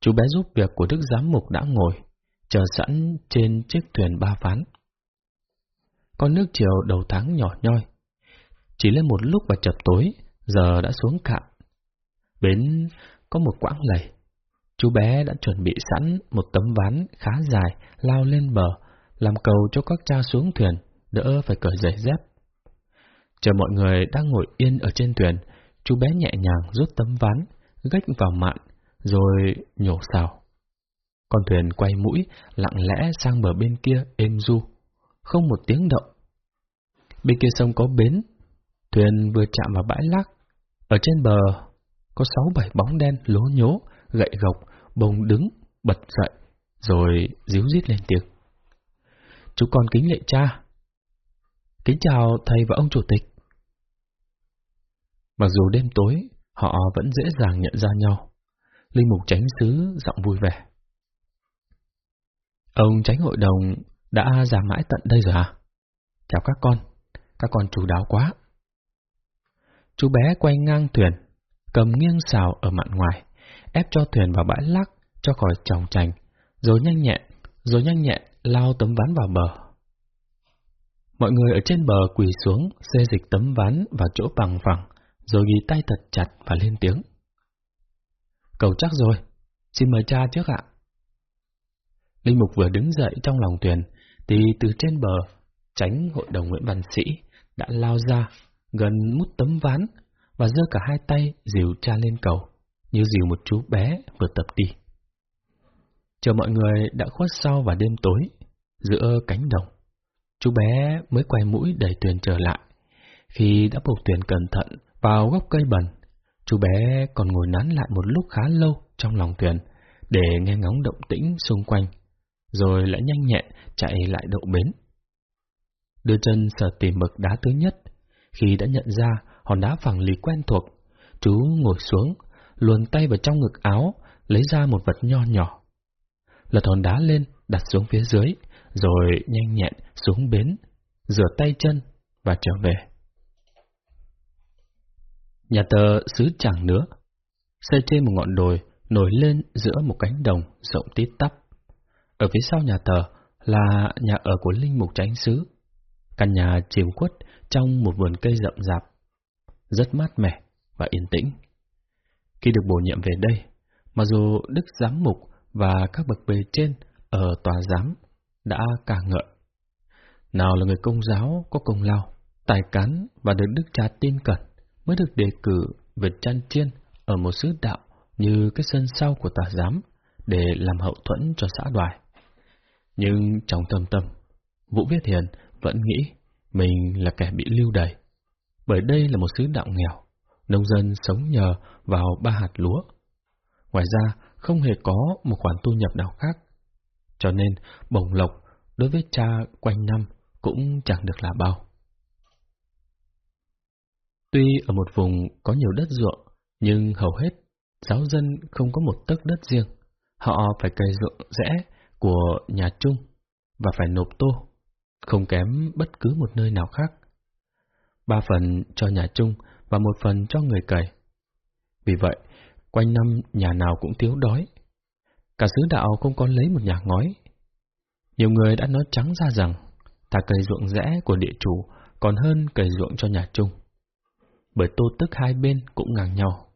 Chú bé giúp việc của Đức Giám Mục đã ngồi, chờ sẵn trên chiếc thuyền ba ván. Con nước chiều đầu tháng nhỏ nhoi, chỉ lên một lúc và chập tối, giờ đã xuống cạn. Bến có một quãng lầy. Chú bé đã chuẩn bị sẵn một tấm ván khá dài lao lên bờ, làm cầu cho các cha xuống thuyền, đỡ phải cởi giày dép. Chờ mọi người đang ngồi yên ở trên thuyền, chú bé nhẹ nhàng rút tấm ván, gách vào mạn, rồi nhổ xào. Con thuyền quay mũi, lặng lẽ sang bờ bên kia êm du, không một tiếng động. Bên kia sông có bến, thuyền vừa chạm vào bãi lác, ở trên bờ có sáu bảy bóng đen lố nhố, gậy gộc, bông đứng, bật dậy, rồi díu dít lên tiếng. Chú con kính lệ cha. Kính chào thầy và ông chủ tịch. Mặc dù đêm tối, họ vẫn dễ dàng nhận ra nhau. Linh mục tránh xứ giọng vui vẻ. Ông tránh hội đồng đã ra mãi tận đây rồi à? Chào các con, các con chú đáo quá. Chú bé quay ngang thuyền, cầm nghiêng xào ở mạn ngoài, ép cho thuyền vào bãi lắc cho khỏi tròng trành, rồi nhanh nhẹn, rồi nhanh nhẹn lao tấm ván vào bờ. Mọi người ở trên bờ quỳ xuống, xê dịch tấm ván vào chỗ bằng phẳng, rồi ghi tay thật chặt và lên tiếng. Cầu chắc rồi, xin mời cha trước ạ. Linh Mục vừa đứng dậy trong lòng thuyền, thì từ trên bờ, tránh hội đồng Nguyễn Văn Sĩ đã lao ra, gần mút tấm ván, và giơ cả hai tay dìu cha lên cầu, như dìu một chú bé vừa tập đi. Chờ mọi người đã khuất sau vào đêm tối, giữa cánh đồng, chú bé mới quay mũi đẩy thuyền trở lại. Khi đã buộc thuyền cẩn thận vào gốc cây bần, chú bé còn ngồi nán lại một lúc khá lâu trong lòng thuyền để nghe ngóng động tĩnh xung quanh, rồi lại nhanh nhẹn chạy lại đậu bến. Đưa chân sờ tìm mực đá thứ nhất, khi đã nhận ra hòn đá phẳng lì quen thuộc, chú ngồi xuống, luồn tay vào trong ngực áo, lấy ra một vật nho nhỏ. Lật hòn đá lên, đặt xuống phía dưới, rồi nhanh nhẹn xuống bến, rửa tay chân và trở về. Nhà tờ xứ chẳng nữa, xây trên một ngọn đồi nổi lên giữa một cánh đồng rộng tít tắp. Ở phía sau nhà tờ là nhà ở của linh mục tránh xứ. Căn nhà chìm quất trong một vườn cây rậm rạp, rất mát mẻ và yên tĩnh. Khi được bổ nhiệm về đây, mặc dù Đức Giám Mục và các bậc bề trên ở tòa giám đã ca ngợi. Nào là người công giáo có công lao, tài cán và được Đức cha tin cẩn mới được đề cử về chăn chiên ở một sứ đạo như cái sân sau của tòa giám để làm hậu thuẫn cho xã đoài. Nhưng trong tâm tâm, Vũ Viết Hiền vẫn nghĩ mình là kẻ bị lưu đày. Bởi đây là một xứ đạo nghèo, nông dân sống nhờ vào ba hạt lúa. Ngoài ra, không hề có một khoản thu nhập nào khác. Cho nên, bổng lộc đối với cha quanh năm cũng chẳng được là bao. Tuy ở một vùng có nhiều đất ruộng, nhưng hầu hết giáo dân không có một tấc đất riêng. Họ phải cày ruộng rẽ của nhà chung và phải nộp tô, không kém bất cứ một nơi nào khác. Ba phần cho nhà chung và một phần cho người cày. Vì vậy, quanh năm nhà nào cũng thiếu đói. Cả sứ đạo không có lấy một nhà ngói. Nhiều người đã nói trắng ra rằng, ta cày ruộng rẽ của địa chủ còn hơn cày ruộng cho nhà chung. Bởi tô tức hai bên cũng ngang nhau,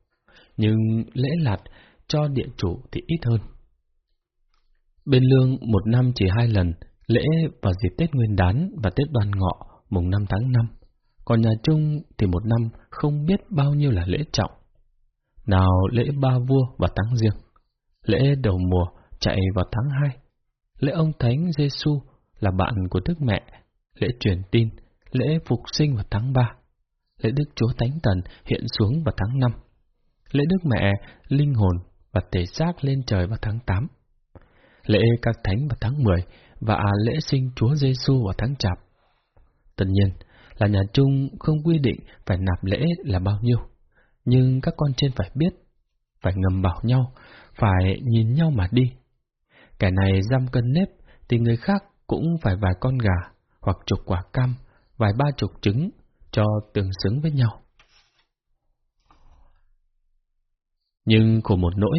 nhưng lễ lạt cho địa chủ thì ít hơn. Bên lương một năm chỉ hai lần, lễ vào dịp Tết Nguyên đán và Tết Đoan Ngọ mùng 5 tháng 5. Còn nhà Trung thì một năm không biết bao nhiêu là lễ trọng. Nào lễ ba vua và tháng riêng, lễ đầu mùa chạy vào tháng hai, lễ ông Thánh Giêsu là bạn của Đức Mẹ, lễ truyền tin, lễ phục sinh vào tháng ba, lễ Đức Chúa Thánh Thần hiện xuống vào tháng năm, lễ Đức Mẹ, linh hồn và thể xác lên trời vào tháng tám, lễ các thánh vào tháng 10 và lễ sinh Chúa Giêsu vào tháng chạp. Tất nhiên là nhà chung không quy định phải nạp lễ là bao nhiêu, nhưng các con trên phải biết, phải ngầm bảo nhau, phải nhìn nhau mà đi. Kẻ này giam cân nếp thì người khác cũng phải vài con gà hoặc chục quả cam, vài ba chục trứng cho tương xứng với nhau. Nhưng khổ một nỗi,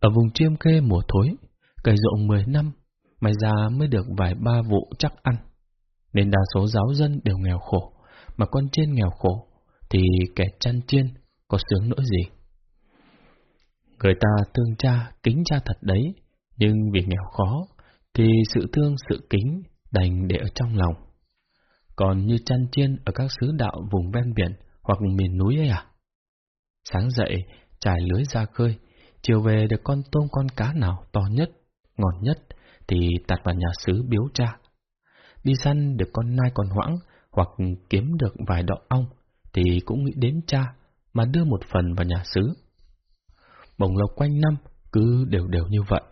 ở vùng chiêm kê mùa thối, cày ruộng 10 năm, may ra mới được vài ba vụ chắc ăn. Nên đa số giáo dân đều nghèo khổ, mà con trên nghèo khổ, thì kẻ chăn chiên có sướng nỗi gì. Người ta thương cha, kính cha thật đấy, nhưng vì nghèo khó, thì sự thương, sự kính đành để ở trong lòng. Còn như chăn chiên ở các xứ đạo vùng ven biển hoặc miền núi ấy à? Sáng dậy, trải lưới ra khơi, chiều về được con tôm con cá nào to nhất ngon nhất thì tạt vào nhà xứ biếu cha. Đi săn được con nai còn hoãng hoặc kiếm được vài đọ ong thì cũng nghĩ đến cha mà đưa một phần vào nhà xứ. Bồng lộc quanh năm cứ đều đều như vậy.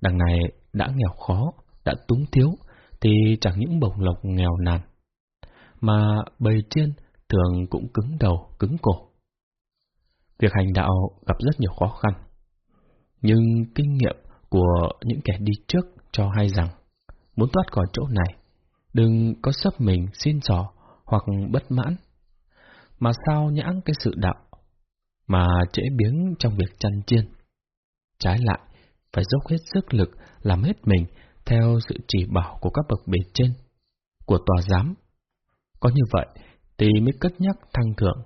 Đằng này đã nghèo khó, đã túng thiếu, thì chẳng những bồng lộc nghèo nàn, mà bầy chiên thường cũng cứng đầu, cứng cổ. Việc hành đạo gặp rất nhiều khó khăn, nhưng kinh nghiệm của những kẻ đi trước cho hay rằng, muốn thoát khỏi chỗ này, đừng có sấp mình xin sò hoặc bất mãn, mà sao nhãng cái sự đạo, mà trễ biếng trong việc chăn chiên. Trái lại, phải dốc hết sức lực làm hết mình theo sự chỉ bảo của các bậc bề trên, của tòa giám. Có như vậy thì mới cất nhắc thăng thượng.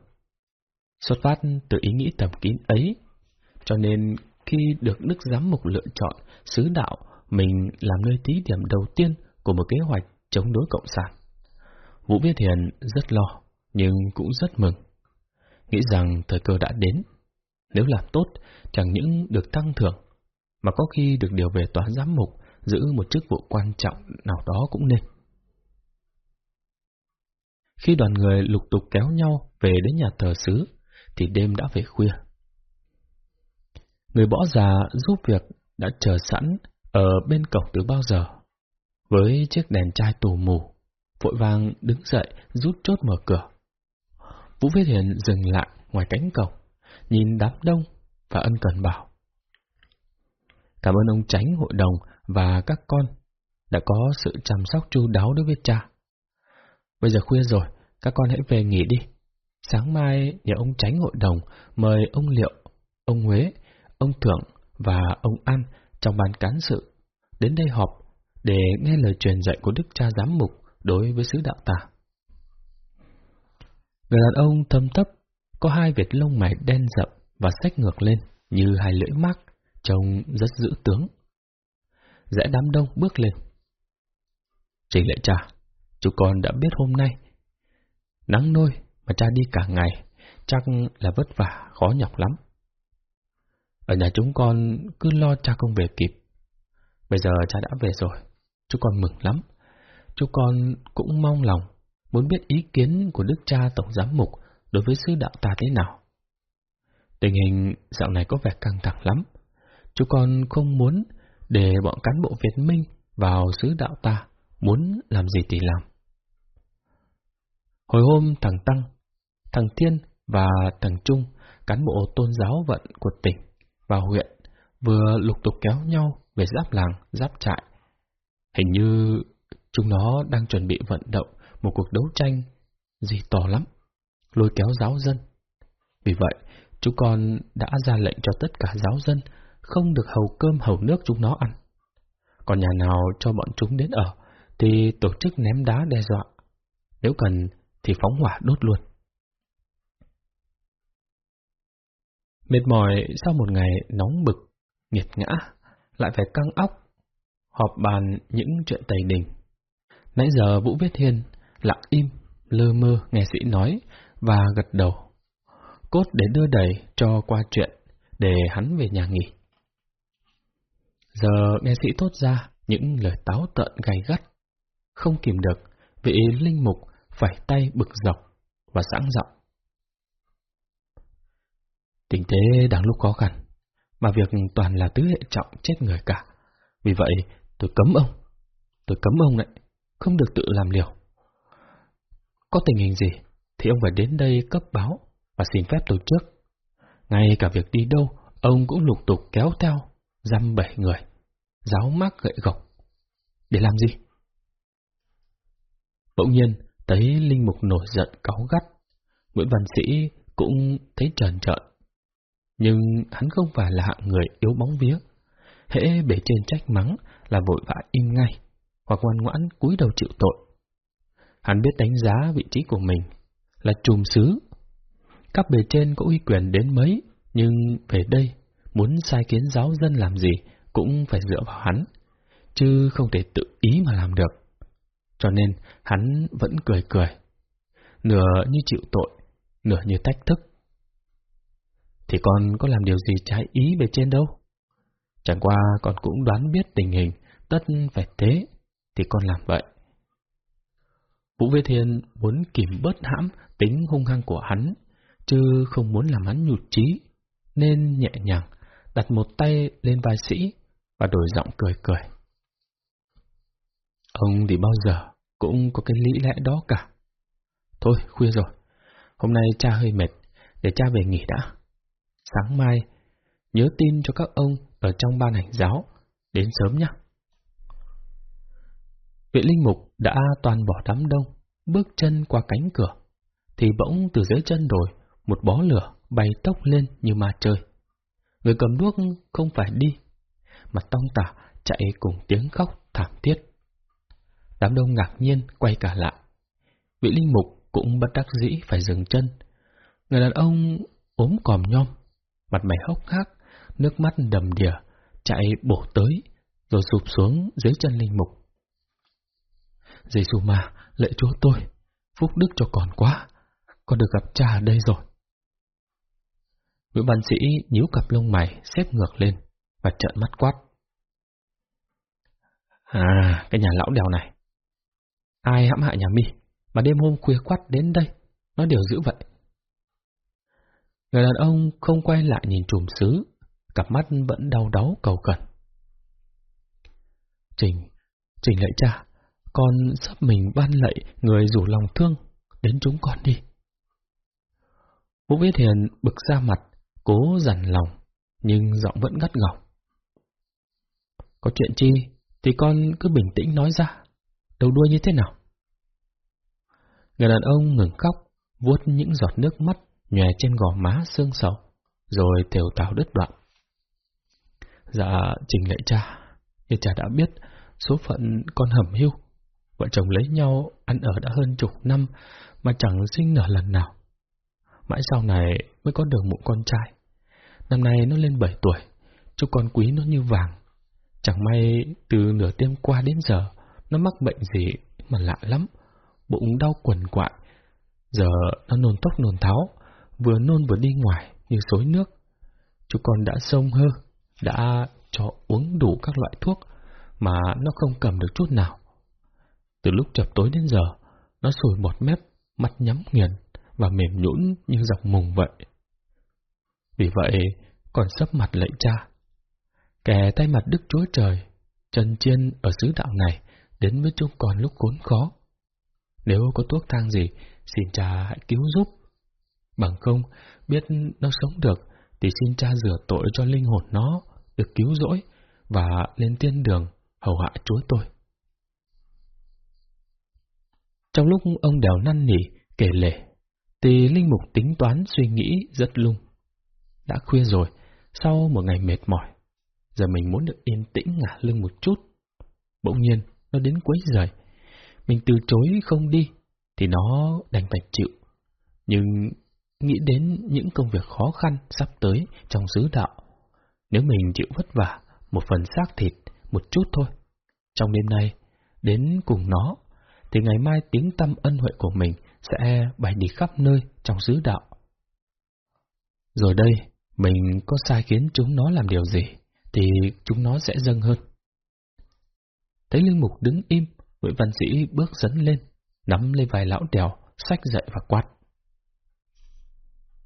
Xuất phát từ ý nghĩ tầm kín ấy, cho nên khi được Đức Giám Mục lựa chọn sứ đạo mình làm nơi thí điểm đầu tiên của một kế hoạch chống đối Cộng sản. Vũ Viết Hiền rất lo, nhưng cũng rất mừng. Nghĩ rằng thời cơ đã đến. Nếu làm tốt, chẳng những được tăng thưởng, mà có khi được điều về tòa giám mục, giữ một chức vụ quan trọng nào đó cũng nên. Khi đoàn người lục tục kéo nhau về đến nhà thờ xứ, thì đêm đã về khuya. Người bỏ già giúp việc đã chờ sẵn ở bên cổng từ bao giờ, với chiếc đèn chai tù mù, vội vàng đứng dậy rút chốt mở cửa. Vũ Viết Hiền dừng lại ngoài cánh cổng, nhìn đám đông và ân cần bảo. Cảm ơn ông tránh hội đồng và các con đã có sự chăm sóc chu đáo đối với cha. Bây giờ khuya rồi, các con hãy về nghỉ đi. Sáng mai nhờ ông tránh hội đồng mời ông Liệu, ông Huế, ông Thượng và ông An trong ban cán sự đến đây họp để nghe lời truyền dạy của đức cha giám mục đối với sứ đạo ta. Người đàn ông thâm thấp, có hai vệt lông mày đen rậm và sách ngược lên như hai lưỡi mắc, trông rất dữ tướng. Rẽ đám đông bước lên. Trình lệ cha, chú con đã biết hôm nay. Nắng nôi mà cha đi cả ngày, chắc là vất vả, khó nhọc lắm. Ở nhà chúng con cứ lo cha không về kịp. Bây giờ cha đã về rồi, chú con mừng lắm. Chú con cũng mong lòng, muốn biết ý kiến của đức cha tổng giám mục đối với sứ đạo ta thế nào. Tình hình dạo này có vẻ căng thẳng lắm. Chú con không muốn để bọn cán bộ Việt Minh vào sứ đạo ta, muốn làm gì thì làm. Hồi hôm thằng Tăng, thằng Thiên và thằng Trung, cán bộ tôn giáo vận của tỉnh và huyện, vừa lục tục kéo nhau về giáp làng, giáp trại. Hình như chúng nó đang chuẩn bị vận động một cuộc đấu tranh gì to lắm, lôi kéo giáo dân. Vì vậy, chúng con đã ra lệnh cho tất cả giáo dân không được hầu cơm hầu nước chúng nó ăn. Còn nhà nào cho bọn chúng đến ở, thì tổ chức ném đá đe dọa. Nếu cần, thì phóng hỏa đốt luôn. Mệt mỏi sau một ngày nóng bực, nghiệt ngã, lại phải căng óc, họp bàn những chuyện tày đình. Nãy giờ Vũ Viết thiên lặng im, lơ mơ nghe sĩ nói và gật đầu. Cốt để đưa đẩy cho qua chuyện, để hắn về nhà nghỉ. Giờ nghe sĩ thốt ra những lời táo tợn gay gắt. Không kìm được, vị linh mục phải tay bực dọc và sẵn giọng. Tình thế đang lúc khó khăn, mà việc toàn là tứ hệ trọng chết người cả. Vì vậy, tôi cấm ông. Tôi cấm ông đấy, không được tự làm liều. Có tình hình gì, thì ông phải đến đây cấp báo và xin phép tôi trước. Ngay cả việc đi đâu, ông cũng lục tục kéo theo, dăm bảy người giáo mác gậy gộc. Để làm gì? Bỗng nhiên, thấy Linh Mục nổi giận cáu gắt. Nguyễn Văn Sĩ cũng thấy trần trợn. Nhưng hắn không phải là hạng người yếu bóng vía. Hễ bể trên trách mắng là vội vã im ngay, hoặc ngoan ngoãn cúi đầu chịu tội. Hắn biết đánh giá vị trí của mình, là trùm sứ. Các bề trên có uy quyền đến mấy, nhưng về đây, muốn sai kiến giáo dân làm gì cũng phải dựa vào hắn, chứ không thể tự ý mà làm được. Cho nên hắn vẫn cười cười, nửa như chịu tội, nửa như tách thức. Thì con có làm điều gì trái ý bề trên đâu? Chẳng qua con cũng đoán biết tình hình, tất phải thế, thì con làm vậy. Vũ Vê Thiên muốn kìm bớt hãm tính hung hăng của hắn, chứ không muốn làm hắn nhụt chí, nên nhẹ nhàng đặt một tay lên vai sĩ và đổi giọng cười cười. Ông thì bao giờ cũng có cái lý lẽ đó cả. Thôi, khuya rồi. Hôm nay cha hơi mệt, để cha về nghỉ đã. Sáng mai, nhớ tin cho các ông ở trong ban hành giáo, đến sớm nhé. Vị linh mục đã toàn bỏ đám đông, bước chân qua cánh cửa, thì bỗng từ dưới chân đồi, một bó lửa bay tốc lên như ma chơi. Người cầm đuốc không phải đi, mà tông tả chạy cùng tiếng khóc thảm thiết. Đám đông ngạc nhiên quay cả lại. Vị linh mục cũng bất đắc dĩ phải dừng chân. Người đàn ông ốm còm nhom, mặt mày hốc hác, nước mắt đầm đìa, chạy bổ tới, rồi sụp xuống dưới chân linh mục. Giê xu mà, lệ chúa tôi, phúc đức cho con quá, con được gặp cha ở đây rồi. Nguyễn văn sĩ nhíu cặp lông mày xếp ngược lên và trợn mắt quát. À, cái nhà lão đèo này. Ai hãm hại nhà mi, mà đêm hôm khuya quát đến đây, nó đều giữ vậy. Người đàn ông không quay lại nhìn trùm sứ, cặp mắt vẫn đau đáu cầu cẩn. Trình, Trình lệ cha, con sắp mình ban lạy người rủ lòng thương, đến chúng con đi. Vũ Viết Hiền bực ra mặt, cố dằn lòng, nhưng giọng vẫn gắt ngỏng. Có chuyện chi, thì con cứ bình tĩnh nói ra, đầu đuôi như thế nào? Người đàn ông ngừng khóc, vuốt những giọt nước mắt nhòe trên gò má xương sầu, rồi thều tào đứt đoạn. Dạ, trình lệ cha, như cha đã biết, số phận con hầm hưu. Vợ chồng lấy nhau ăn ở đã hơn chục năm mà chẳng sinh nở lần nào. Mãi sau này mới có được một con trai. Năm nay nó lên bảy tuổi, chú con quý nó như vàng. Chẳng may từ nửa đêm qua đến giờ, nó mắc bệnh gì mà lạ lắm. Bụng đau quần quại. Giờ nó nôn tóc nôn tháo, vừa nôn vừa đi ngoài như xối nước. Chú con đã sông hơ, đã cho uống đủ các loại thuốc mà nó không cầm được chút nào. Từ lúc chập tối đến giờ, nó sùi một mép, mắt nhắm nghiền và mềm nhũn như dọc mùng vậy. Vì vậy, còn sấp mặt lạy cha. Kẻ tay mặt Đức Chúa Trời, Trần Chiên ở xứ đạo này đến với chúng con lúc khốn khó. Nếu có thuốc thang gì, xin cha hãy cứu giúp. Bằng không, biết nó sống được, thì xin cha rửa tội cho linh hồn nó, được cứu rỗi, và lên tiên đường hầu hạ Chúa tôi. Trong lúc ông đèo năn nỉ, kể lể, thì Linh Mục tính toán suy nghĩ rất lung. Đã khuya rồi, sau một ngày mệt mỏi, giờ mình muốn được yên tĩnh ngả lưng một chút. Bỗng nhiên, nó đến quấy rời. Mình từ chối không đi, thì nó đành phải chịu. Nhưng nghĩ đến những công việc khó khăn sắp tới trong xứ đạo. Nếu mình chịu vất vả, một phần xác thịt, một chút thôi. Trong đêm nay, đến cùng nó, thì ngày mai tiếng tâm ân huệ của mình sẽ bay đi khắp nơi trong xứ đạo. Rồi đây, mình có sai khiến chúng nó làm điều gì, thì chúng nó sẽ dâng hơn. Thấy Linh Mục đứng im, Nguyễn Văn Sĩ bước dẫn lên, nắm lấy vài lão đèo, sách dậy và quát.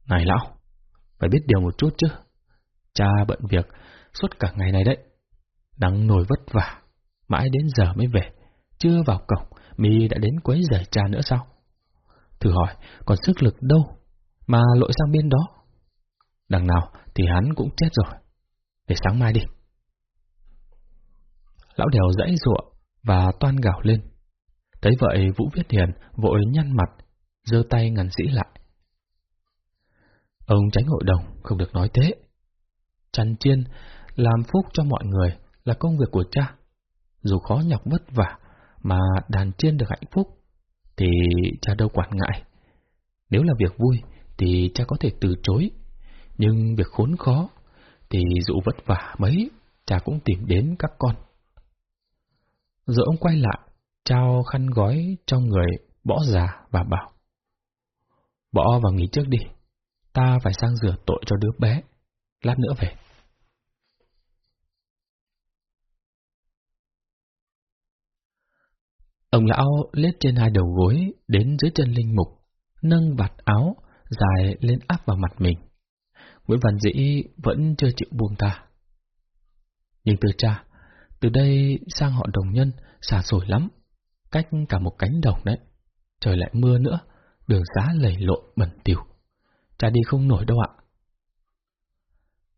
Này lão, phải biết điều một chút chứ. Cha bận việc suốt cả ngày này đấy. Nắng nổi vất vả, mãi đến giờ mới về. Chưa vào cổng, mi đã đến quấy rầy cha nữa sao? Thử hỏi, còn sức lực đâu mà lội sang bên đó? Đằng nào thì hắn cũng chết rồi. Để sáng mai đi. Lão đèo dãy ruộng và toan gào lên. Thấy vậy Vũ Viết Hiền vội nhăn mặt, giơ tay ngăn sĩ lại. Ông tránh hội đồng không được nói thế. Chăn chiên, làm phúc cho mọi người là công việc của cha. Dù khó nhọc vất vả, mà đàn chiên được hạnh phúc, thì cha đâu quản ngại. Nếu là việc vui, thì cha có thể từ chối. Nhưng việc khốn khó, thì dù vất vả mấy, cha cũng tìm đến các con. Rồi ông quay lại, trao khăn gói cho người bỏ già và bảo. Bỏ vào nghỉ trước đi, ta phải sang rửa tội cho đứa bé, lát nữa về. Ông lão lết trên hai đầu gối đến dưới chân linh mục, nâng vạt áo dài lên áp vào mặt mình. Nguyễn Văn Dĩ vẫn chưa chịu buông ta. Nhưng từ cha, từ đây sang họ đồng nhân xa xôi lắm, cách cả một cánh đồng đấy. Trời lại mưa nữa, đường xá lầy lội bẩn tiểu ta đi không nổi đâu ạ.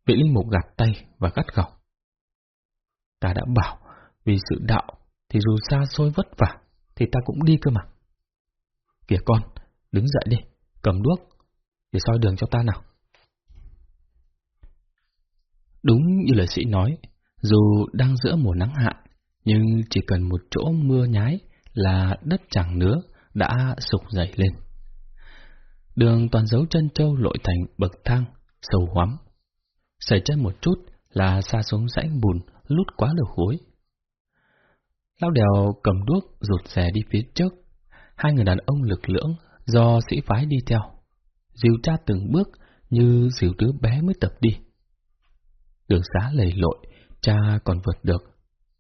Vị linh mục gạt tay và gắt gỏng. Ta đã bảo, vì sự đạo thì dù xa xôi vất vả, thì ta cũng đi cơ mà. Kìa con, đứng dậy đi, cầm đuốc, để soi đường cho ta nào. Đúng như lời sĩ nói, dù đang giữa mùa nắng hạn, nhưng chỉ cần một chỗ mưa nhái là đất chẳng nứa đã sụp dậy lên. Đường toàn dấu chân châu lội thành bậc thang, sâu hoắm. Xảy chân một chút là xa xuống rãnh bùn lút quá lửa hối. Lão đèo cầm đuốc rụt rè đi phía trước, hai người đàn ông lực lưỡng do sĩ phái đi theo. Dìu tra từng bước như dìu đứa bé mới tập đi. Đường xá lầy lội, cha còn vượt được,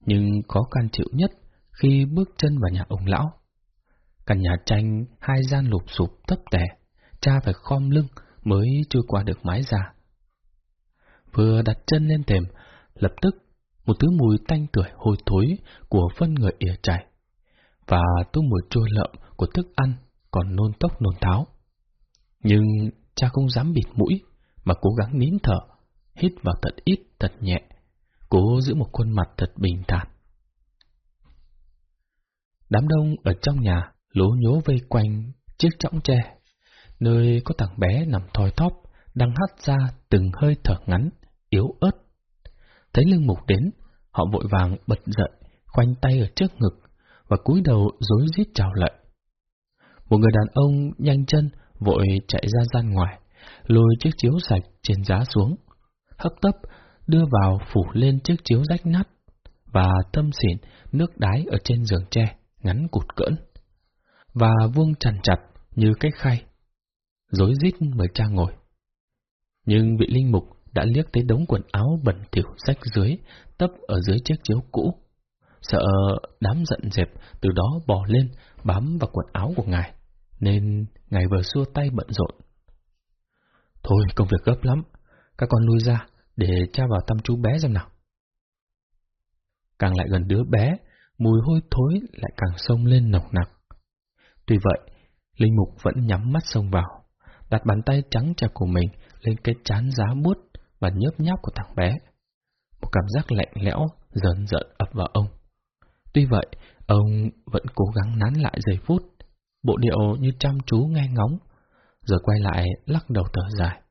nhưng khó khăn chịu nhất khi bước chân vào nhà ông lão. Căn nhà tranh hai gian lụp sụp thấp tẻ, cha phải khom lưng mới chui qua được mái già. Vừa đặt chân lên thềm, lập tức một thứ mùi tanh tưởi hôi thối của phân người ỉa chảy, và thứ mùi trôi lợm của thức ăn còn nôn tốc nôn tháo. Nhưng cha không dám bịt mũi, mà cố gắng nín thở, hít vào thật ít, thật nhẹ, cố giữ một khuôn mặt thật bình thản. Đám đông ở trong nhà lố nhố vây quanh chiếc chõng tre, nơi có thằng bé nằm thoi thóp, đang hắt ra từng hơi thở ngắn, yếu ớt. Thấy lương mục đến, họ vội vàng bật dậy, khoanh tay ở trước ngực và cúi đầu rối rít chào lạy. Một người đàn ông nhanh chân vội chạy ra gian ngoài, lôi chiếc chiếu sạch trên giá xuống, hấp tấp đưa vào phủ lên chiếc chiếu rách nát và thâm xỉn nước đái ở trên giường tre ngắn cụt cỡn và vuông chằn chặt như cái khay, rối rít mời cha ngồi. Nhưng vị linh mục đã liếc thấy đống quần áo bẩn thỉu rách dưới, tấp ở dưới chiếc chiếu cũ, sợ đám giận dẹp từ đó bò lên bám vào quần áo của ngài, nên ngài vừa xua tay bận rộn. Thôi, công việc gấp lắm, các con lui ra để cha vào thăm chú bé xem nào. Càng lại gần đứa bé, mùi hôi thối lại càng sông lên nồng nặc. Tuy vậy, Linh Mục vẫn nhắm mắt xông vào, đặt bàn tay trắng trẻo của mình lên cái chán giá bút và nhớp nháp của thằng bé. Một cảm giác lạnh lẽo, dần dần ập vào ông. Tuy vậy, ông vẫn cố gắng nán lại giây phút, bộ điệu như chăm chú nghe ngóng, rồi quay lại lắc đầu thở dài.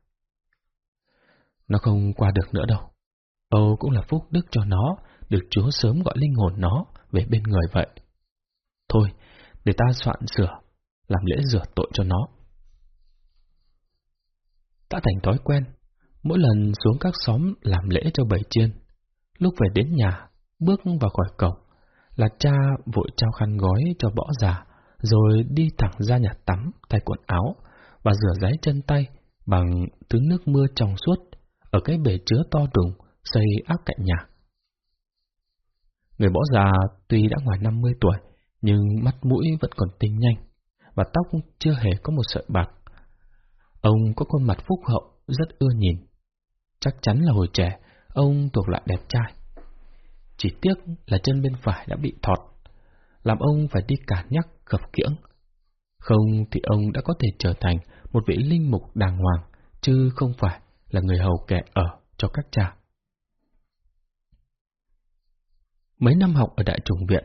Nó không qua được nữa đâu. Âu cũng là phúc đức cho nó, được Chúa sớm gọi linh hồn nó về bên người vậy. Thôi, để ta soạn sửa, làm lễ rửa tội cho nó. Đã thành thói quen, mỗi lần xuống các xóm làm lễ cho bầy chiên, lúc về đến nhà, bước vào khỏi cổng, là cha vội trao khăn gói cho bỏ già, rồi đi thẳng ra nhà tắm, thay quần áo, và rửa ráy chân tay bằng thứ nước mưa trong suốt ở cái bể chứa to đùng xây áp cạnh nhà. Người bỏ già tuy đã ngoài 50 tuổi, nhưng mắt mũi vẫn còn tinh nhanh, và tóc chưa hề có một sợi bạc. Ông có khuôn mặt phúc hậu, rất ưa nhìn. Chắc chắn là hồi trẻ, ông thuộc loại đẹp trai. Chỉ tiếc là chân bên phải đã bị thọt, làm ông phải đi cả nhắc khập kiễng. Không thì ông đã có thể trở thành một vị linh mục đàng hoàng, chứ không phải là người hầu kẻ ở cho các cha. Mấy năm học ở Đại trùng viện,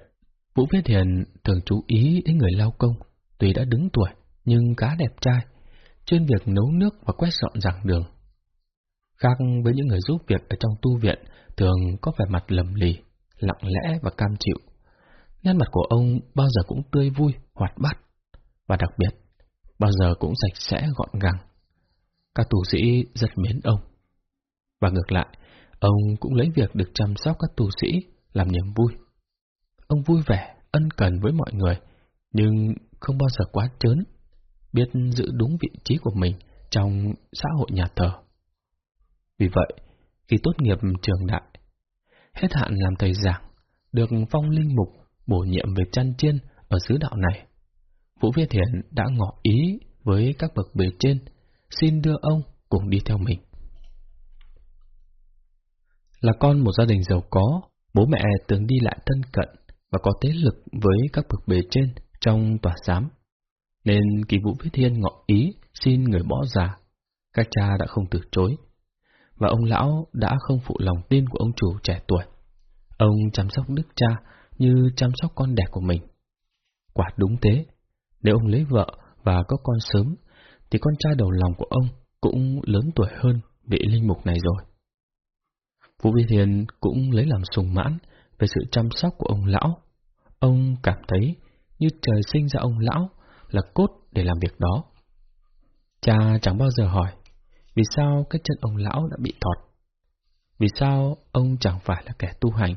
Vũ Viết Hiền thường chú ý đến người lao công, tuy đã đứng tuổi nhưng khá đẹp trai, chuyên việc nấu nước và quét dọn giảng đường. Khác với những người giúp việc ở trong tu viện thường có vẻ mặt lầm lì, lặng lẽ và cam chịu. Nét mặt của ông bao giờ cũng tươi vui, hoạt bát, và đặc biệt, bao giờ cũng sạch sẽ gọn gàng. Các tù sĩ rất mến ông. Và ngược lại, ông cũng lấy việc được chăm sóc các tù sĩ làm niềm vui. Ông vui vẻ, ân cần với mọi người, nhưng không bao giờ quá trớn, biết giữ đúng vị trí của mình trong xã hội nhà thờ. Vì vậy, khi tốt nghiệp trường đại, hết hạn làm thầy giảng, được phong linh mục bổ nhiệm về chăn chiên ở xứ đạo này. Vũ Viết Hiển đã ngỏ ý với các bậc bề trên, xin đưa ông cùng đi theo mình. Là con một gia đình giàu có, bố mẹ từng đi lại thân cận và có thế lực với các bậc bề trên trong tòa giám. Nên kỳ vũ Viết Thiên ngọ ý xin người bỏ già. Các cha đã không từ chối. Và ông lão đã không phụ lòng tin của ông chủ trẻ tuổi. Ông chăm sóc đức cha như chăm sóc con đẻ của mình. Quả đúng thế, nếu ông lấy vợ và có con sớm, thì con trai đầu lòng của ông cũng lớn tuổi hơn vị linh mục này rồi. Vũ Vi Thiền cũng lấy làm sùng mãn về sự chăm sóc của ông lão. Ông cảm thấy như trời sinh ra ông lão là cốt để làm việc đó. Cha chẳng bao giờ hỏi, vì sao cái chân ông lão đã bị thọt? Vì sao ông chẳng phải là kẻ tu hành?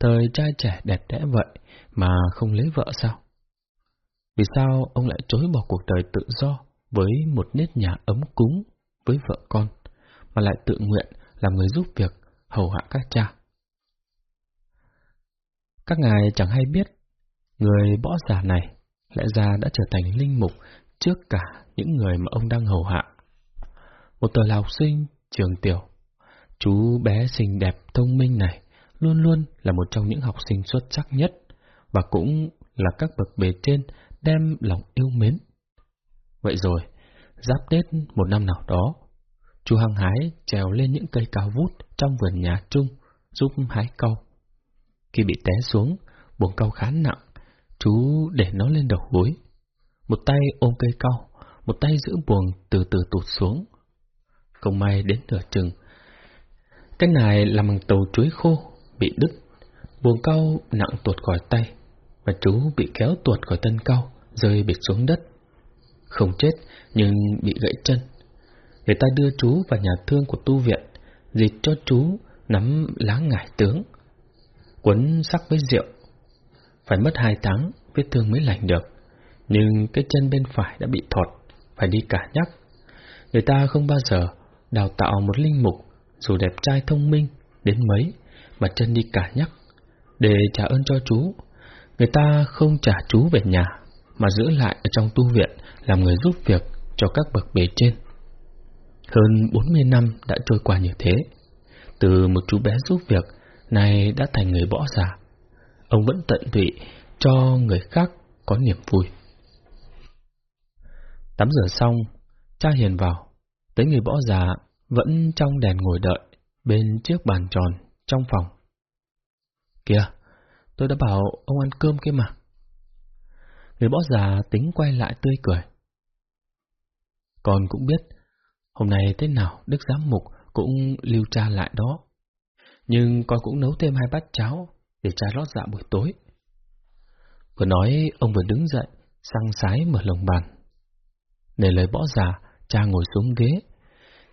Thời trai trẻ đẹp đẽ vậy mà không lấy vợ sao? Vì sao ông lại chối bỏ cuộc đời tự do với một nếp nhà ấm cúng với vợ con, mà lại tự nguyện làm người giúp việc hầu hạ các cha? Các ngài chẳng hay biết, người bỏ giả này lẽ ra đã trở thành linh mục trước cả những người mà ông đang hầu hạ. Một tờ là học sinh trường tiểu, chú bé xinh đẹp thông minh này luôn luôn là một trong những học sinh xuất sắc nhất và cũng là các bậc bề trên đem lòng yêu mến. Vậy rồi, giáp Tết một năm nào đó, chú hăng hái trèo lên những cây cao vút trong vườn nhà chung giúp hái câu. Khi bị té xuống, buồng câu khá nặng, chú để nó lên đầu gối. Một tay ôm cây cau, một tay giữ buồng từ từ tụt xuống. Không may đến nửa chừng, cái này làm bằng tàu chuối khô, bị đứt. Buồng cau nặng tuột khỏi tay, và chú bị kéo tuột khỏi thân cau, rơi bịch xuống đất. Không chết, nhưng bị gãy chân. Người ta đưa chú vào nhà thương của tu viện, dịch cho chú nắm lá ngải tướng, quấn sắc với rượu. Phải mất hai tháng, vết thương mới lành được. Nhưng cái chân bên phải đã bị thọt, phải đi cả nhắc. Người ta không bao giờ đào tạo một linh mục, dù đẹp trai thông minh, đến mấy, mà chân đi cả nhắc. Để trả ơn cho chú, người ta không trả chú về nhà, mà giữ lại ở trong tu viện làm người giúp việc cho các bậc bề trên. Hơn 40 năm đã trôi qua như thế. Từ một chú bé giúp việc, này đã thành người bỏ giả. Ông vẫn tận tụy cho người khác có niềm vui. Tắm rửa xong, cha hiền vào, tới người bỏ già vẫn trong đèn ngồi đợi, bên chiếc bàn tròn, trong phòng. Kìa, tôi đã bảo ông ăn cơm kia mà. Người bỏ già tính quay lại tươi cười. Con cũng biết, hôm nay thế nào Đức Giám Mục cũng lưu tra lại đó. Nhưng con cũng nấu thêm hai bát cháo để cha lót dạ buổi tối. Vừa nói, ông vừa đứng dậy, sang sái mở lồng bàn. Để lời bỏ già, cha ngồi xuống ghế,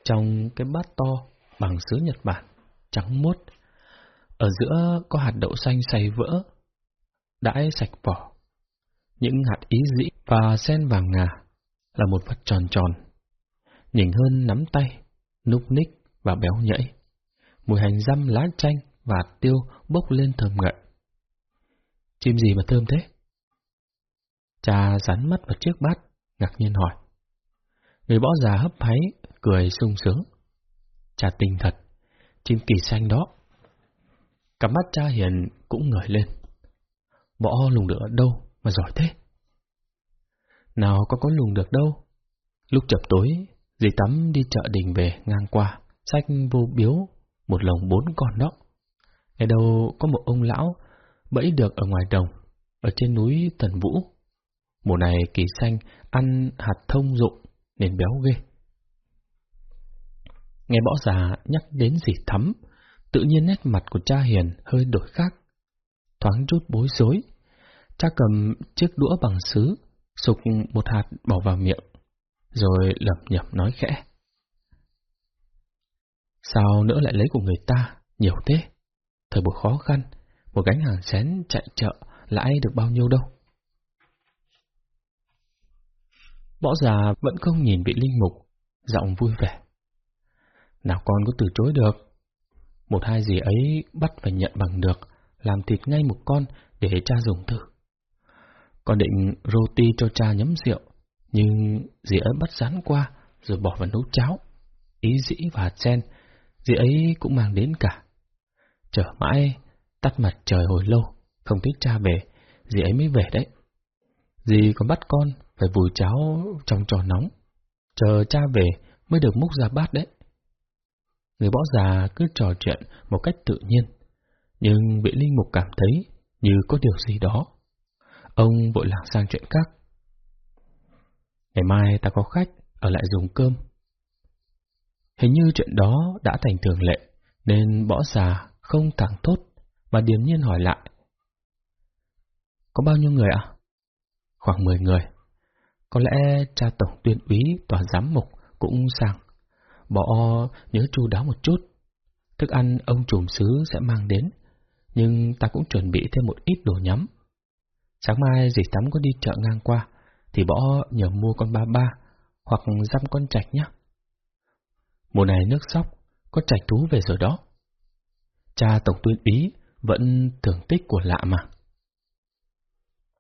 trong cái bát to bằng sứ Nhật Bản, trắng muốt. Ở giữa có hạt đậu xanh xay vỡ, đãi sạch vỏ. Những hạt ý dĩ và sen vàng ngà là một vật tròn tròn, nhìn hơn nắm tay, núc ních và béo nhảy. Mùi hành răm lá chanh và tiêu bốc lên thơm ngậy. Chim gì mà thơm thế? Cha rắn mắt vào chiếc bát, ngạc nhiên hỏi. Người bỏ già hấp háy, cười sung sướng. Cha tinh thật, chim kỳ xanh đó. Cả mắt cha hiền cũng ngời lên. Bỏ lùng được ở đâu mà giỏi thế? Nào có có lùng được đâu. Lúc chập tối, dì tắm đi chợ đình về ngang qua, sách vô biếu, một lồng bốn con đó. Ngày đầu có một ông lão bẫy được ở ngoài đồng, ở trên núi Tần Vũ. Mùa này kỳ xanh ăn hạt thông rụng nên béo ghê. Nghe bỏ già nhắc đến gì thắm, tự nhiên nét mặt của cha hiền hơi đổi khác. Thoáng chút bối rối, cha cầm chiếc đũa bằng sứ, sục một hạt bỏ vào miệng, rồi lẩm nhẩm nói khẽ. Sao nữa lại lấy của người ta, nhiều thế? Thời buổi khó khăn, một gánh hàng xén chạy chợ lãi được bao nhiêu đâu. Bỏ già vẫn không nhìn vị linh mục, giọng vui vẻ. Nào con có từ chối được. Một hai gì ấy bắt phải nhận bằng được, làm thịt ngay một con để cha dùng thử. Con định roti cho cha nhấm rượu, nhưng dì ấy bắt rán qua rồi bỏ vào nấu cháo. Ý dĩ và hạt sen, dì ấy cũng mang đến cả, Chờ mãi, tắt mặt trời hồi lâu, không thấy cha về, dì ấy mới về đấy. Dì còn bắt con phải vùi cháo trong trò nóng, chờ cha về mới được múc ra bát đấy. Người võ già cứ trò chuyện một cách tự nhiên, nhưng vị linh mục cảm thấy như có điều gì đó. Ông vội lạc sang chuyện khác. Ngày mai ta có khách, ở lại dùng cơm. Hình như chuyện đó đã thành thường lệ, nên võ già không thẳng thốt, mà điềm nhiên hỏi lại. Có bao nhiêu người ạ? Khoảng 10 người. Có lẽ cha tổng tuyên úy tòa giám mục cũng sang. Bỏ nhớ chu đáo một chút. Thức ăn ông trùm sứ sẽ mang đến, nhưng ta cũng chuẩn bị thêm một ít đồ nhắm. Sáng mai dì tắm có đi chợ ngang qua, thì bỏ nhờ mua con ba ba, hoặc dăm con trạch nhé. Mùa này nước sóc, có trạch thú về rồi đó. Cha tổng tuyên ý vẫn thưởng tích của lạ mà.